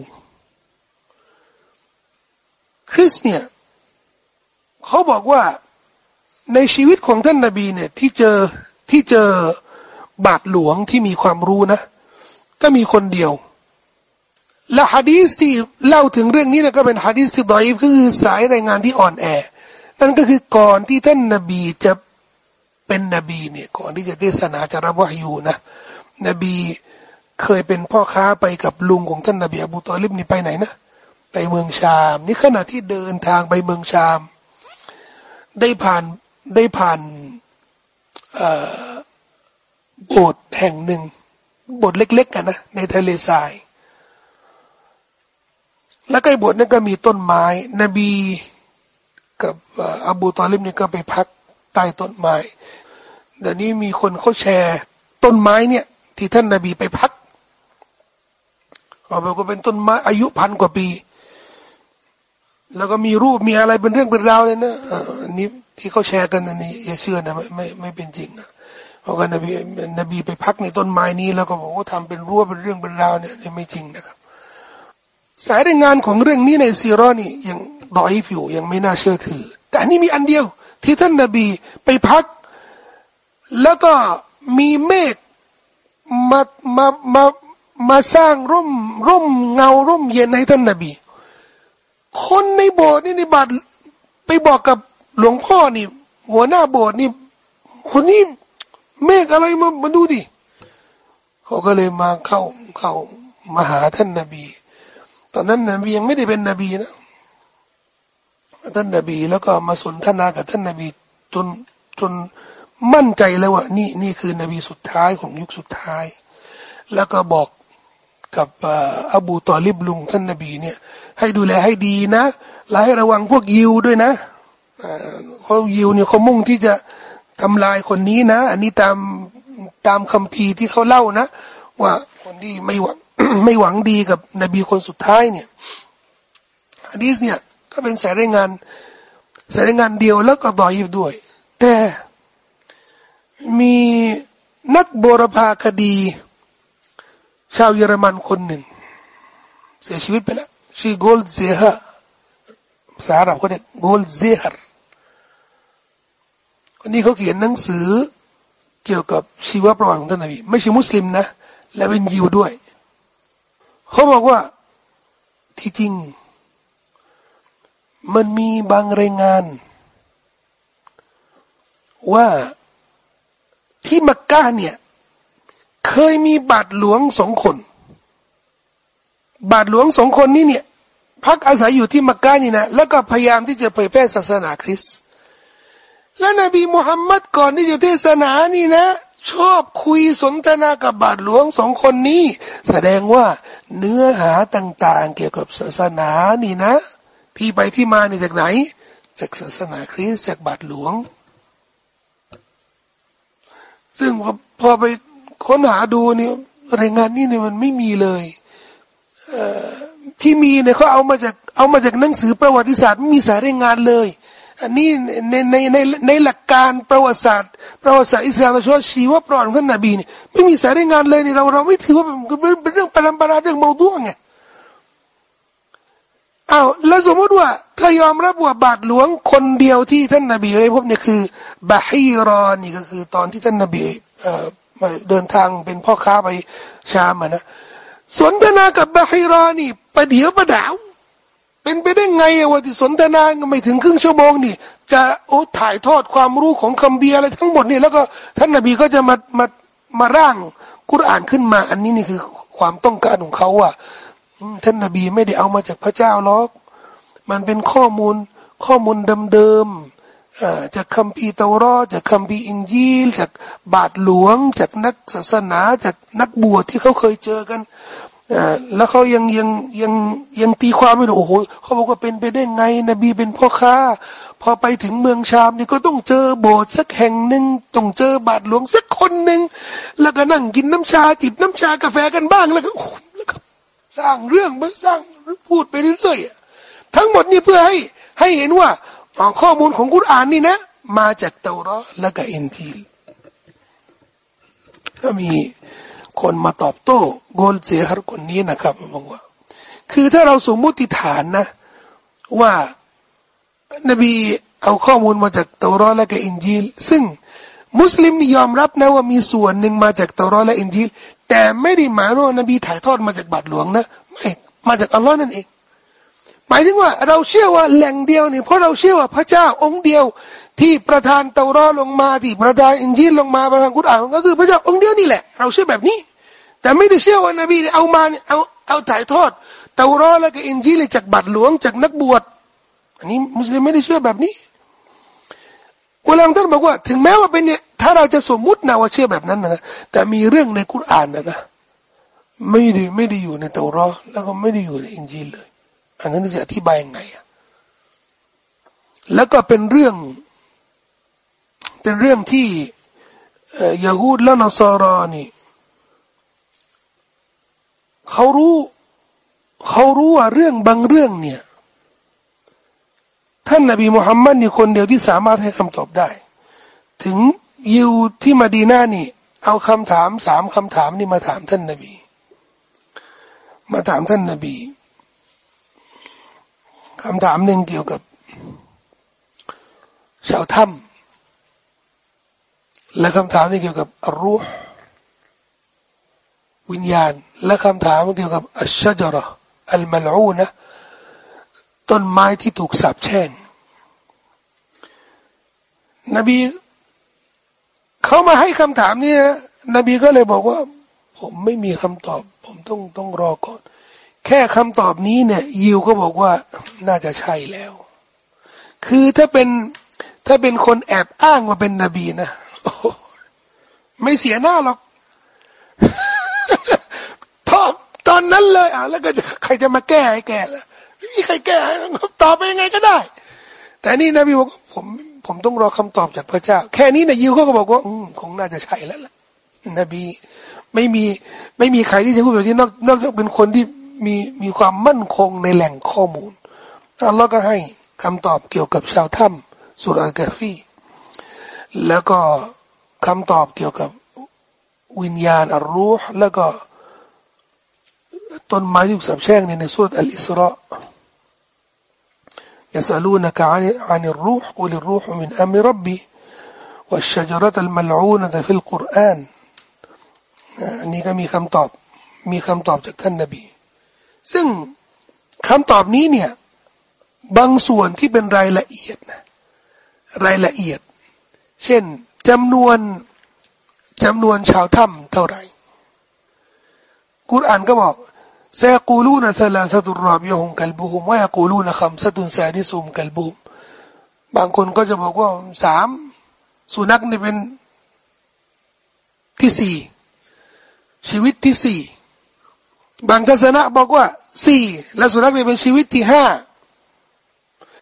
คริสเนี่ยเขาบอกว่าในชีวิตของท่านนาบีเนี่ยที่เจอที่เจอบาทหลวงที่มีความรู้นะ ก็มีคนเดียว และฮะดีสที่เล่าถึงเรื่องนี้นะก็เป็นฮะดีสที่ดอยคือสายรายงานที่อ่อนแอ นั่นก็คือก่อนที่ท่านนบีจะเป็นนบีเนี่ยก่อนที่จะเทศนาจะรับวาอยู่นะนบีเคยเป็นพ่อค้าไปกับลุงของท่านนบีอบูตอลิบนี่ไปไหนนะ ไปเมืองชาม นี่ขณะที่เดินทางไปเมืองชาม ได้ผ่านได้ผ่านโบสถ์แห่งหนึ่งโบสถ์เล็กๆกันนะในทะเลทราย แล้วก็ไอ้โบสถ์นั้นก็มีต้นไม้ นบีกับอบูตอลิมเนี่ยก็ไปพักใต้ต้นไม้เดี๋ยวนี้มีคนเขาแชร์ ต้นไม้เนี่ย ที่ท่านนบีไปพักเขาบอกว่าเป็นต้นไม้อายุพันกว่าปี แล้วก็มีรูปมีอะไรเป็นเรื่องเป็นราวเลยนะอันนี้ที่เขาแชร์กันอันนี้อย่าเชื่อนะไม่ไม่ไม่เป็นจริงนะเพราะว่านบีนบีไปพักในต้นไม้นี้ แล้วก็บอกว่าทำเป็นรั้วเป็นเรื่องเป็นราวเนี่ยไม่จริงนะครับ สายรายงานของเรื่องนี้ในซีรอนี่ยังดอยผิวยังไม่น่าเชื่อถือ แต่อันนี้มีอันเดียว ที่ท่านนบีไปพัก แล้วก็มีเมฆมามามามาสร้างร่มร่มเงาร่มเย็นให้ท่านนบี คนในโบสถ์นี่ในบัตรไปบอกกับหลวงพ่อนี่ หัวหน้าโบสถ์นี่ คนนี้เมฆอะไรมามาดูดิเขาก็เลยมาเข้าเข้ามาหาท่านนาบี ตอนนั้นนบียังไม่ได้เป็นนบีนะท่านนาบีแล้วก็มาสนทนากับท่านนาบีจนจนมั่นใจแล้วว่านี่นี่คือนบีสุดท้ายของยุคสุดท้าย แล้วก็บอกกับอบูตอลิบลุงท่านนาบีเนี่ย ให้ดูแลให้ดีนะและให้ระวังพวกยิวด้วยนะเขายิวเนี่ยเขามุ่งที่จะทำลายคนนี้นะ อันนี้ตามตามคำพีที่เขาเล่านะ ว่าคนที่ไม่หวังไม่หวังดีกับนบีคนสุดท้ายเนี่ยฮะดีสเนี่ยก็เป็นสายรายงานสายรายงานเดียวแล้วก็ดอยิฟด้วย แต่มีนักโบราพาคดี ชาวเยอรมันคนหนึ่ง เสียชีวิตไปแล้ว ชื่อโกลเซฮะภาษาอาหรับเขาเรียกโกลเซฮ์คนนี้เขาเขียนหนังสือเกี่ยวกับชีวประวัติของท่านนบีไม่ใช่มุสลิมนะ และเป็นยิวด้วย เขาบอกว่าที่จริง มันมีบางรายงาน ว่าที่มักกะเนี่ย เคยมีบาทหลวงสองคน บาทหลวงสองคนนี้เนี่ยพักอาศัยอยู่ที่มักกะนี่นะแล้วก็พยายามที่จะเผยแพร่ศาสนาคริสต์และนบีมุฮัมมัดก่อนที่จะเทศนานี่นะ ชอบคุยสนทนากับบาทหลวงสองคนนี้ แสดงว่าเนื้อหาต่างๆ เกี่ยวกับศาสนานี่นะ ที่ไปที่มานี่จากไหน จากศาสนาคริสต์จากบาทหลวง ซึ่งพอพอไปค้นหาดูนี่รายงานนี่เนี่ยมันไม่มีเลย ที่มีเนี่ยเขาเอามาจากเอามาจากหนังสือประวัติศาสตร์ไม่มีสายรายงานเลย อันนี้ในในในในหลักการประวัติศาสตร์ ประวัติศาสตร์อิสลามเราชอชีวประวัติของท่านนบีนี่ไม่มีสายรายงานเลยนี่เราเราไม่ถือว่าเป็นเรื่องปรำปราเรื่องเมาด้วงไงอ้าวแล้วสมมติว่าถ้ายอมรับว่าบาทหลวงคนเดียวที่ท่านนบีได้พบเนี่ยคือบาฮีรอนี่ก็คือตอนที่ท่านนบีเอ่อเดินทางเป็นพ่อค้าไปชามนะ สนทนากับบาฮีรอนี่ประเดี๋ยวประดาว เป็นไปได้ไงว่าที่สนทนาไม่ถึงครึ่งชั่วโมงนี่ จะโอ้ถ่ายทอดความรู้ของคำเบียอะไรทั้งหมดนี่แล้วก็ท่านนบีก็จะมามามาร่างกุรอานขึ้นมา อันนี้นี่คือความต้องการของเขาว่าท่านนบีไม่ได้เอามาจากพระเจ้าหรอก มันเป็นข้อมูลข้อมูลเดิมๆ จากคัมภีเตารอจากคัมภีอินจีลจากบาทหลวง จากนักศาสนาจากนักบวชที่เขาเคยเจอกันแล้วเขายังยังยังยังตีความไม่ถูกโอ้โหเขาบอกว่าเป็นไปได้ไง นบีเป็นพ่อค้า พอไปถึงเมืองชามนี่ก็ต้องเจอโบสถ์สักแห่งหนึ่งต้องเจอบาทหลวงสักคนหนึ่งแล้วก็นั่งกินน้ำชาจิบน้ำชากาแฟกันบ้างแล้วก็แล้วก็สร้างเรื่องมาสร้างพูดไปเรื่อยๆทั้งหมดนี่เพื่อให้ให้เห็นว่า ข้อมูลของกุรอานนี่นะ มาจากเตารอและก็อินทีลก็มีคนมาตอบโต้โกลเซียฮ์คนนี้นะครับบอกว่า คือถ้าเราสมมุติฐานนะ ว่านบีเอาข้อมูลมาจากเตารอและก็อินจีล ซึ่งมุสลิมนี่ยอมรับนะว่ามีส่วนหนึ่งมาจากเตารอและอินจีล แต่ไม่ได้หมายว่านบีถ่ายทอดมาจากบาทหลวงนะ ไม่ มาจากอัลลอฮ์นั่นเอง มายถึงว่าเราเชื่อว่าแหล่งเดียวเนี่ยเพราะเราเชื่อว่าพระเจ้าองค์เดียวที่ประทานเตารอลงมาที่ประทานอินจีลลงมาประทานกุรอานก็คือพระเจ้าองค์เดียวนี่แหละ เราเชื่อแบบนี้ แต่ไม่ได้เชื่อว่านบีเอามาเอาเอาถ่ายทอดเตารอแล้วก็อินจีลจากบัตรหลวงจากนักบวชอันนี้มุสลิมไม่ได้เชื่อแบบนี้อุลามท่านบอกว่า ถึงแม้ว่าเป็นเนี่ยถ้าเราจะสมมุตินะว่าเชื่อแบบนั้นนะแต่มีเรื่องในกุรอานนะนะไม่ได้ไม่ได้อยู่ในเตารอแล้วก็ไม่ได้อยู่ในอินจีลเลย อันนั้นจะอธิบายยังไงอะแล้วก็เป็นเรื่อง เป็นเรื่องที่ยาฮูดและนอสารานี่เขารู้เขารู้ว่าเรื่องบางเรื่องเนี่ย ท่านนบีมุฮัมมัดนี่คนเดียวที่สามารถให้คำตอบได้ ถึงยิวที่มาดีนานี่ เอาคำถามสามคำถามนี่มาถามท่านนบี มาถามท่านนบี คำถามหนึ่งเกี่ยวกับ ชาวถ้ำและคำถามนี้เกี่ยวกับรูห์วิญญาณ และคำถามเกี่ยวกับอัชชจระอัลมาลูนะต้นไม้ที่ถูกสาปแช่งนบีเขามาให้คำถามนี้นะนบีก็เลยบอกว่า ผมไม่มีคำตอบ ผมต้องต้องรอก่อน แค่คำตอบนี้เนี่ย ยิวก็บอกว่าน่าจะใช่แล้ว คือถ้าเป็นถ้าเป็นคนแอบอ้างว่าเป็นนบีนะไม่เสียหน้าหรอกตอบตอนนั้นเลยอะแล้วก็ใครจะมาแก้ให้แก้ล่ะไม่มีใครแก้ตอบไปยังไงก็ได้ แต่นี่นบีบอกผมผมต้องรอคำตอบจากพระเจ้า แค่นี้นะยิวเขาก็บอกว่า อืคงน่าจะใช่แล้วล่ะนบี ไม่มีไม่มีใครที่จะพูดแบบนี้นอกนอกจากเป็นคนที่ มีมีความมั่นคงในแหล่งข้อมูลอัลลอฮ์ก็ให้คำตอบเกี่ยวกับชาวถ้ำสุรากาฟีแล้วก็คำตอบเกี่ยวกับวิญญาณอรูห์แล้วก็ต้นไม้ยุคสับแช่งในสุรอัลอิสระยาสลูนักอันอันรูห์กุลรูห์มินอัมรับบีวัชจรัตอัลมัลอูนะฟิลกุรอานนี่ก็มีคำตอบมีคำตอบจากท่านนบี ซึ่งคำตอบนี้เนี่ยบางส่วนที่เป็นรายละเอียดนะรายละเอียด เช่นจำนวนจำนวนชาวถ้ำเท่าไหร่กุรอานก็บอก سيقولون ثلاثة رابعهم كلبهم ويقولون خمسة سادسهم كلبهم บางคนก็จะบอกว่าสามสุนัขนี่เป็นที่สี่ชีวิตที่สี่ บางทัศนะบอกว่าสี่และสุนัขนี่เป็นชีวิตที่ห้า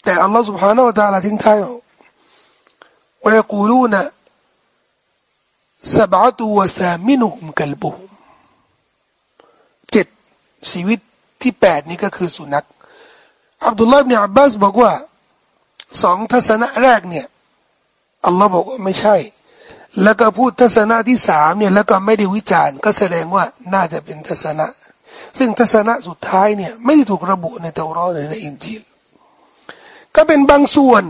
แต่อัลลอฮฺ سبحانه และ تعالى ทิ้งท้ายว่า يقولون سبعة وثامنهم كلبهم เจ็ดชีวิตที่แปดนี้ก็คือสุนัขอับดุลลาห์เนี่ยอับบาสบอกว่าสองทัศนะแรกเนี่ยอัลลอฮ์บอกว่าไม่ใช่ แล้วก็พูดทัศนะที่สามเนี่ยแล้วก็ไม่ได้วิจารณ์ก็แสดงว่าน่าจะเป็นทัศนะ ซึ่งทัศนะสุดท้ายเนี่ยไม่ได้ถูกระบุในเตารอหรือในอินจีลก็เป็นบางส่วน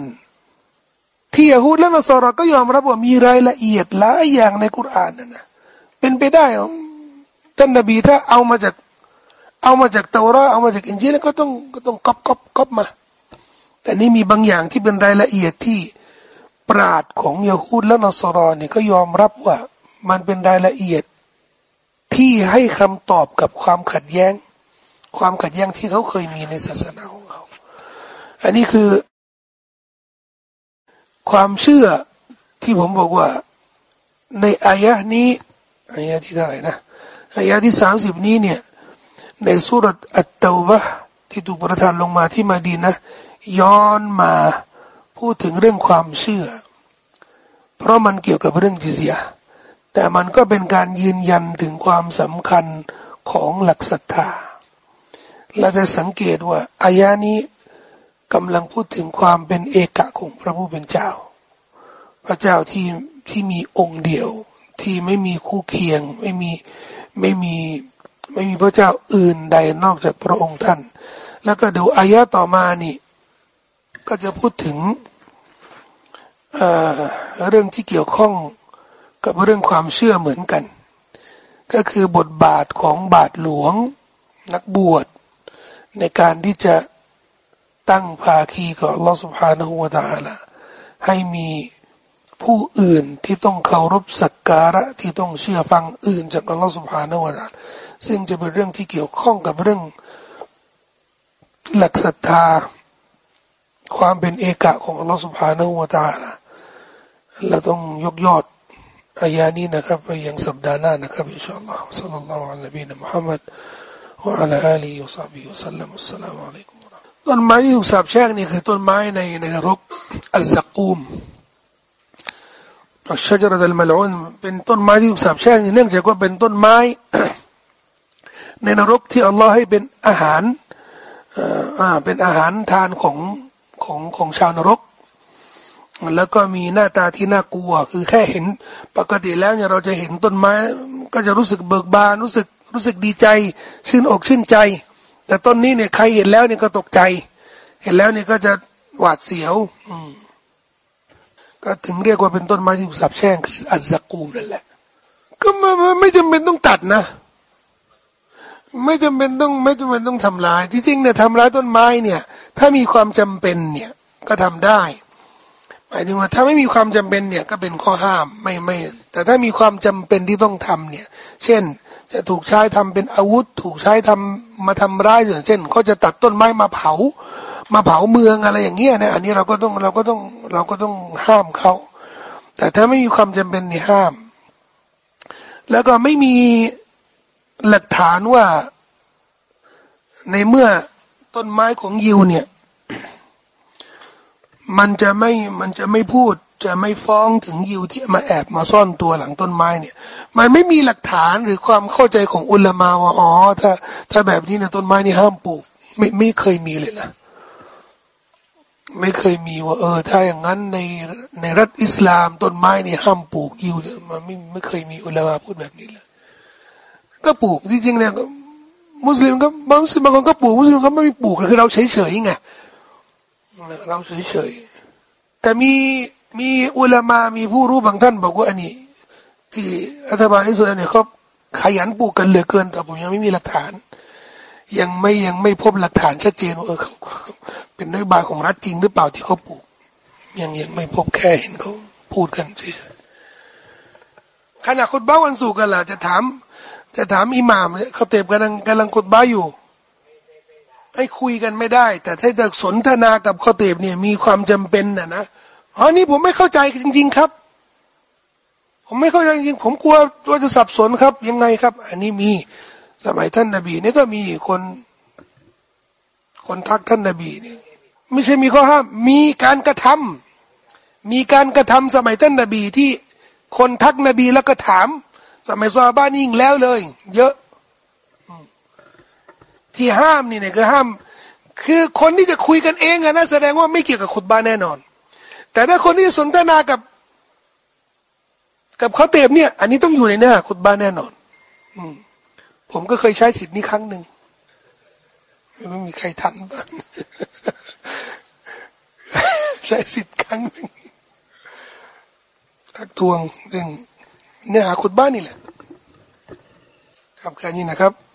ที่ยะฮูดและนสรก็ยอมรับว่ามีรายละเอียดหลายอย่างในกุรานนั่นะเป็นไปได้ท่านนบีถ้าเอามาจากเอามาจากเตารอเอามาจากอินจีลก็ต้องก็ต้องก๊อปก๊อปก๊อปมา แต่นี่มีบางอย่างที่เป็นรายละเอียดที่ปราดของยะฮูดและนสรอเนี่ยก็ยอมรับว่ามันเป็นรายละเอียด ที่ให้คำตอบกับความขัดแย้ง ความขัดแย้งที่เขาเคยมีในศาสนาของเขา อันนี้คือ ความเชื่อที่ผมบอกว่า ในอายะนี้อายะที่เท่าไหร่นะอายะที่สามสิบนี้เนี่ย ในสุรอัตตาบะที่ถูกประทานลงมาที่มาดีนะย้อนมาพูดถึงเรื่องความเชื่อ เพราะมันเกี่ยวกับเรื่องจิเซีย แต่มันก็เป็นการยืนยันถึงความสำคัญของหลักศรัทธาเราจะสังเกตว่าอายานี้กำลังพูดถึงความเป็นเอกะของพระผู้เป็นเจ้า พระเจ้าที่ที่มีองค์เดียวที่ไม่มีคู่เคียงไม่มีไม่มีไม่มีพระเจ้าอื่นใดนอกจากพระองค์ท่าน แล้วก็ดูอายะต่อมานี่ ก็จะพูดถึงเเรื่องที่เกี่ยวข้อง กับเรื่องความเชื่อเหมือนกัน ก็คือบทบาทของบาทหลวง นักบวช ในการที่จะตั้งภาคีกับอัลลอสุภาณหัวตาละให้มีผู้อื่นที่ต้องเคารพสักการะที่ต้องเชื่อฟังอื่นจากอัลลอฮฺสุบฮานาวะตาซึ่งจะเป็นเรื่องที่เกี่ยวข้องกับเรื่องหลักศรัทธา ความเป็นเอกะของอัลลอฮฺสุบฮานาหัวตาละเราต้องยกยอด อายานี้นะครับไปยังสัปดาห์หน้านะครับอินชาอัลลอฮ์สัลลัลลอฮุอะลัยฮิมุฮัมมัดวะอะลาอาลีวะซาบิวะสลัมอัสลามุอะลัยกุมต้นไม้ที่ถูกสาบแช่งนี่คือต้นไม้ในในรกอัลซักูมอัจรดัลมลอุนเป็นต้นไม้ที่ถูกสาบแช่งเนื่องจากว่าเป็นต้นไม้ ในนรกที่อัลลอฮ์ให้เป็นอาหารอ่าเป็นอาหารทานของของของชาวนรก แล้วก็มีหน้าตาที่น่ากลัว คือแค่เห็นปกติแล้วเนี่ยเราจะเห็นต้นไม้ ก็จะรู้สึกเบิกบานรู้สึกรู้สึกดีใจ ชื่นอกชื่นใจ แต่ต้นนี้เนี่ยใครเห็นแล้วเนี่ยก็ตกใจ เห็นแล้วเนี่ยก็จะหวาดเสียวอืก็ถึงเรียกว่าเป็นต้นไม้ที่ถูกสาบแช่งคืออัซกูมนั่นแหละ ก็ไม่ไม่จำเป็นต้องตัดนะ ไม่จำเป็นต้องไม่จำเป็นต้องทำลาย ที่จริงเนี่ยทำลายต้นไม้เนี่ย ถ้ามีความจำเป็นเนี่ยก็ทำได้ หมายถึงว่าถ้าไม่มีความจำเป็นเนี่ยก็เป็นข้อห้ามไม่ไม่ แต่ถ้ามีความจำเป็นที่ต้องทำเนี่ย เช่น จะถูกใช้ทำเป็นอาวุธ ถูกใช้ทำมาทำร้ายอย่างเช่นเขาจะตัดต้นไม้มาเผา มาเผาเมืองอะไรอย่างเงี้ยเนี่ยอันนี้เราก็ต้องเราก็ต้องเราก็ต้องห้ามเขาแต่ถ้าไม่มีความจำเป็นนี่ห้าม แล้วก็ไม่มีหลักฐานว่าในเมื่อต้นไม้ของยิวเนี่ย มันจะไม่มันจะไม่พูดจะไม่ฟ้องถึงยิวที่มาแอบมาซ่อนตัวหลังต้นไม้เนี่ย มันไม่มีหลักฐานหรือความเข้าใจของอุลามาว่าอ๋อถ้า ถ้าแบบนี้นี่ยต้นไม้นี่ห้ามปลูก ไม่ไม่เคยมีเลยนะไม่เคยมีว่า เออ ถ้าอย่างนั้นในในรัฐอิสลามต้นไม้นี่ห้ามปลูกยิวเนี่ยมันไม่ไม่เคยมีอุลามาพูดแบบนี้เลยก็ปลูกจริงๆเนี่ยมุสลิมก็บางมุสลิมบางคนก็ปลูกมุสลิมก็ไม่ปลูกคือเราเฉยๆไง เราเฉยๆแต่มีมีอุลามามีผู้รู้บางท่านบอกว่าอันนี้ ที่รัฐบาลอิสราเอลเนี่ยเขาขยันปลูกกันเหลือเกิน แต่ผมยังไม่มีหลักฐาน ยังไม่ยังไม่พบหลักฐานชัดเจนว่าเออเขาเป็นนโยบายของรัฐจริงหรือเปล่าที่เขาปลูก ยังยังไม่พบแค่เห็นเขาพูดกันเฉยๆขณะคนบ้าวันสู่กันล่ะจะถาม จะถามอิหม่ามเขาเต็บกำลังกำลังกดบ้าอยู่ ให้คุยกันไม่ได้ แต่ถ้าจะสนทนากับเขาเต็บเนี่ยมีความจำเป็นนะนะอ๋อนี่ผมไม่เข้าใจจริง ๆครับ ผมไม่เข้าใจจริงผมกลัวว่าจะสับสนครับ ยังไงครับ อันนี้มีสมัยท่านนาบีนี่ก็มีคน คนทักท่านนาบีนี่ไม่ใช่มีข้อห้ามมีการกระทำมีการกระทำสมัยท่านนาบีที่คนทักนบีแล้วก็ถาม สมัยซอบ้านยิ่งแล้วเลย เยอะ ที่ห้ามนี่เนี่ยคือห้าม คือคนที่จะคุยกันเองอะนะแสดงว่าไม่เกี่ยวกับขุดบ้านแน่นอน แต่ถ้าคนที่สนทนากับ กับเขาเต็มเนี่ย อันนี้ต้องอยู่ในเนื้อขุดบ้านแน่นอน อืมผมก็เคยใช้สิทธิ์นี้ครั้งหนึ่งไม่มีใครทันบ้างใช้สิทธิ์ครั้งหนึ่งทักทวงเรื่องเนื้อหาขุดบ้านนี่แหละครับแค่นี้นะครับ